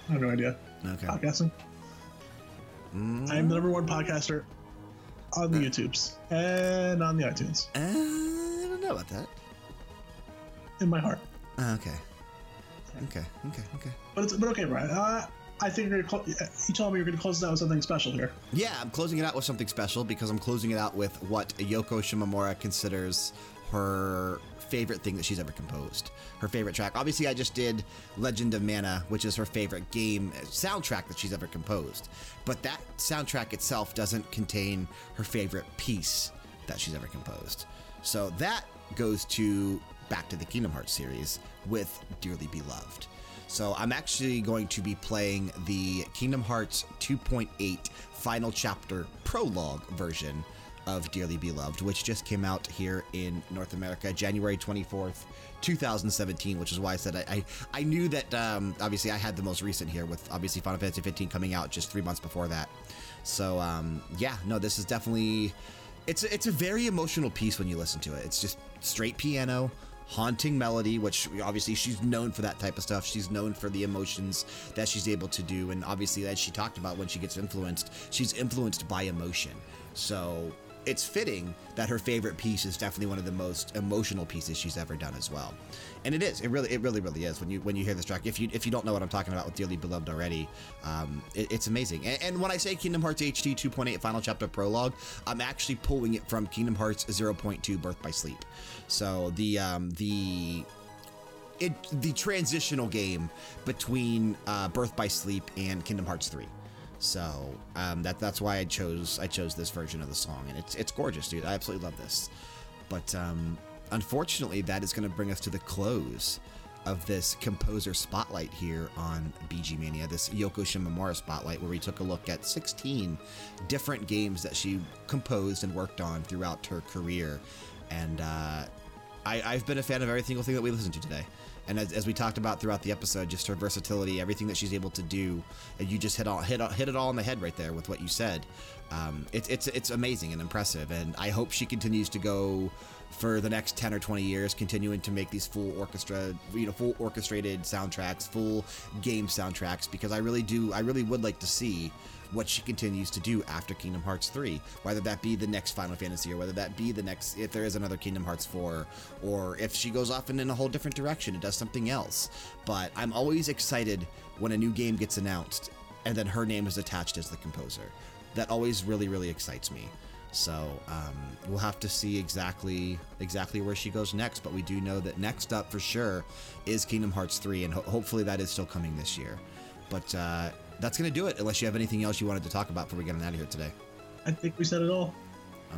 I have no idea. Okay. Podcasting. Mm, I am the number one podcaster on the YouTubes and on the iTunes uh, I don't know about that. in my heart. Uh, okay. Okay. Okay. Okay. But it's but okay, Brian. Uh, I think you're gonna you told me you're going to close it out with something special here. Yeah, I'm closing it out with something special because I'm closing it out with what Yoko Shimomura considers her favorite thing that she's ever composed. Her favorite track. Obviously, I just did Legend of Mana, which is her favorite game uh, soundtrack that she's ever composed. But that soundtrack itself doesn't contain her favorite piece that she's ever composed. So that goes to back to the Kingdom Hearts series with Dearly Beloved. So I'm actually going to be playing the Kingdom Hearts 2.8 Final Chapter Prologue version of Dearly Beloved, which just came out here in North America January 24th, 2017, which is why I said I, I, I knew that um, obviously I had the most recent here with obviously Final Fantasy 15 coming out just three months before that. So um, yeah, no, this is definitely it's it's a very emotional piece when you listen to it. It's just straight piano, haunting melody, which obviously she's known for that type of stuff. She's known for the emotions that she's able to do, and obviously, as she talked about, when she gets influenced, she's influenced by emotion. So it's fitting that her favorite piece is definitely one of the most emotional pieces she's ever done as well. And it is. It really, it really, really is. When you when you hear this track, if you if you don't know what I'm talking about with Dearly Beloved already, um, it, it's amazing. And, and when I say Kingdom Hearts HD 2.8 Final Chapter Prologue, I'm actually pulling it from Kingdom Hearts 0.2 Birth by Sleep. So the um, the it the transitional game between uh, Birth by Sleep and Kingdom Hearts 3. So um, that that's why I chose I chose this version of the song, and it's it's gorgeous, dude. I absolutely love this. But um, unfortunately, that is going to bring us to the close of this composer spotlight here on BG Mania, this Yoko Shimomura spotlight, where we took a look at 16 different games that she composed and worked on throughout her career. And uh, I, I've been a fan of every single thing that we listened to today. And as, as we talked about throughout the episode, just her versatility, everything that she's able to do, and you just hit all hit, hit it all on the head right there with what you said. Um, it, it's it's amazing and impressive, and I hope she continues to go for the next 10 or 20 years, continuing to make these full orchestra, you know, full orchestrated soundtracks, full game soundtracks, because I really do, I really would like to see what she continues to do after Kingdom Hearts 3, whether that be the next Final Fantasy or whether that be the next, if there is another Kingdom Hearts 4, or if she goes off in, in a whole different direction and does something else. But I'm always excited when a new game gets announced and then her name is attached as the composer. That always really, really excites me. So um, we'll have to see exactly exactly where she goes next. But we do know that next up for sure is Kingdom Hearts 3, and ho hopefully that is still coming this year. But uh, that's going to do it, unless you have anything else you wanted to talk about before we get on out of here today. I think we said it all.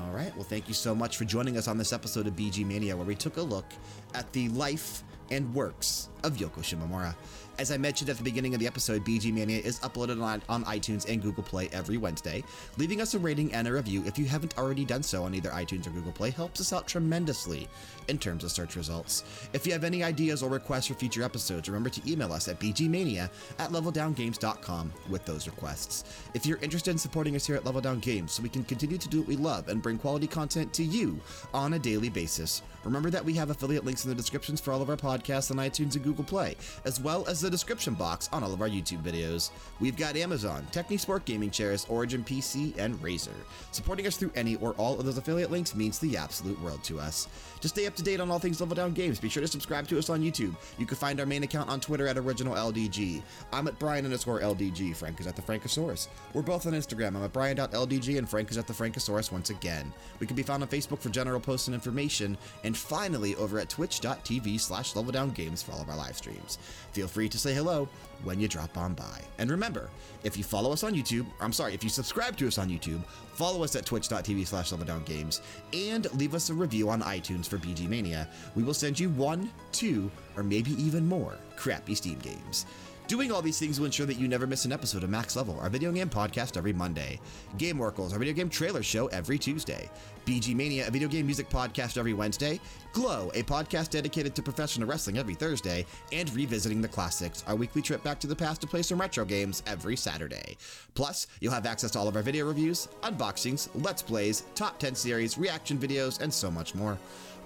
All right. Well, thank you so much for joining us on this episode of BG Mania, where we took a look at the life and works of Yoko Shimomura. As I mentioned at the beginning of the episode, BG Mania is uploaded on, on iTunes and Google Play every Wednesday. Leaving us a rating and a review if you haven't already done so on either iTunes or Google Play helps us out tremendously in terms of search results. If you have any ideas or requests for future episodes, remember to email us at bgmania at leveldowngames.com with those requests. If you're interested in supporting us here at Level Down Games so we can continue to do what we love and bring quality content to you on a daily basis, remember that we have affiliate links in the descriptions for all of our podcasts on iTunes and Google Play, as well as the description box on all of our YouTube videos. We've got Amazon, Technisport Gaming Chairs, Origin PC, and Razer. Supporting us through any or all of those affiliate links means the absolute world to us. To stay up to date on all things Level Down Games, be sure to subscribe to us on YouTube. You can find our main account on Twitter at OriginalLDG. I'm at Brian underscore LDG. Frank is at the Frankosaurus. We're both on Instagram. I'm at Brian.LDG and Frank is at the Frankosaurus once again. We can be found on Facebook for general posts and information. And finally, over at twitch.tv slash leveldowngames for all of our live streams. Feel free to say hello when you drop on by. And remember, if you follow us on YouTube, I'm sorry, if you subscribe to us on YouTube, follow us at twitch.tv slash leveldowngames, and leave us a review on iTunes for BG Mania, we will send you one, two, or maybe even more crappy Steam games. Doing all these things will ensure that you never miss an episode of Max Level, our video game podcast every Monday. Game Oracles, our video game trailer show every Tuesday. BG Mania, a video game music podcast every Wednesday. Glow, a podcast dedicated to professional wrestling every Thursday. And Revisiting the Classics, our weekly trip back to the past to play some retro games every Saturday. Plus, you'll have access to all of our video reviews, unboxings, let's plays, top 10 series, reaction videos, and so much more.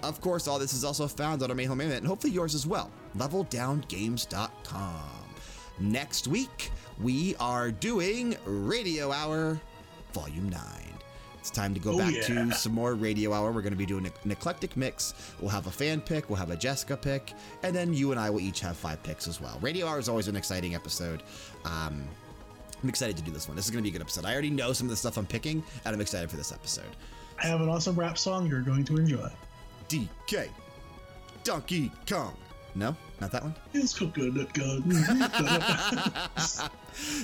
Of course, all this is also found on our main home internet and hopefully yours as well, leveldowngames.com. Next week, we are doing Radio Hour Volume 9. It's time to go Oh, back yeah. to some more Radio Hour. We're going to be doing an eclectic mix. We'll have a fan pick, we'll have a Jessica pick, and then you and I will each have five picks as well. Radio Hour is always an exciting episode. Um, I'm excited to do this one. This is going to be a good episode. I already know some of the stuff I'm picking, and I'm excited for this episode. I have an awesome rap song you're going to enjoy. DK Donkey Kong. No, not that one. It's coconut gun. *laughs*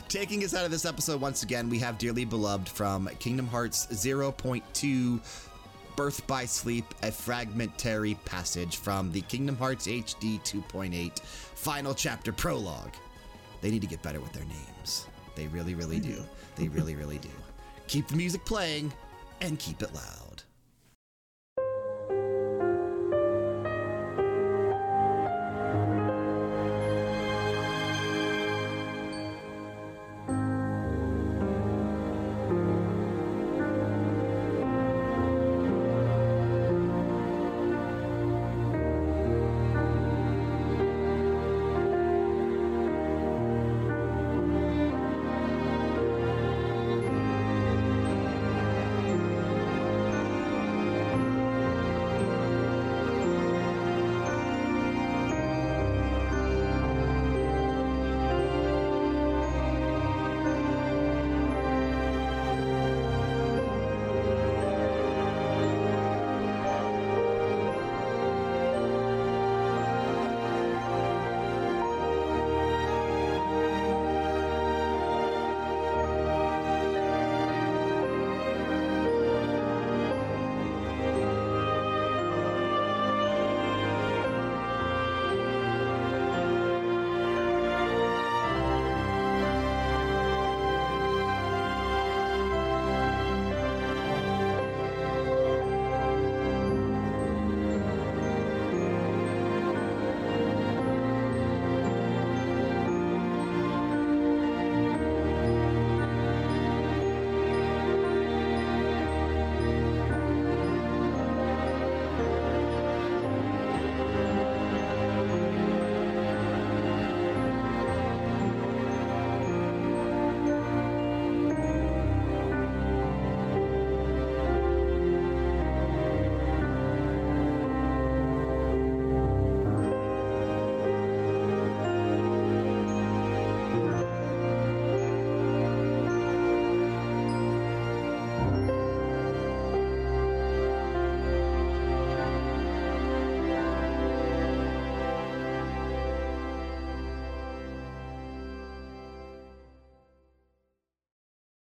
Taking us out of this episode once again, we have Dearly Beloved from Kingdom Hearts 0.2 Birth by Sleep, a fragmentary passage from the Kingdom Hearts HD 2.8 Final Chapter Prologue. They need to get better with their names. They really, really do. They really, really do. *laughs* Keep the music playing and keep it loud.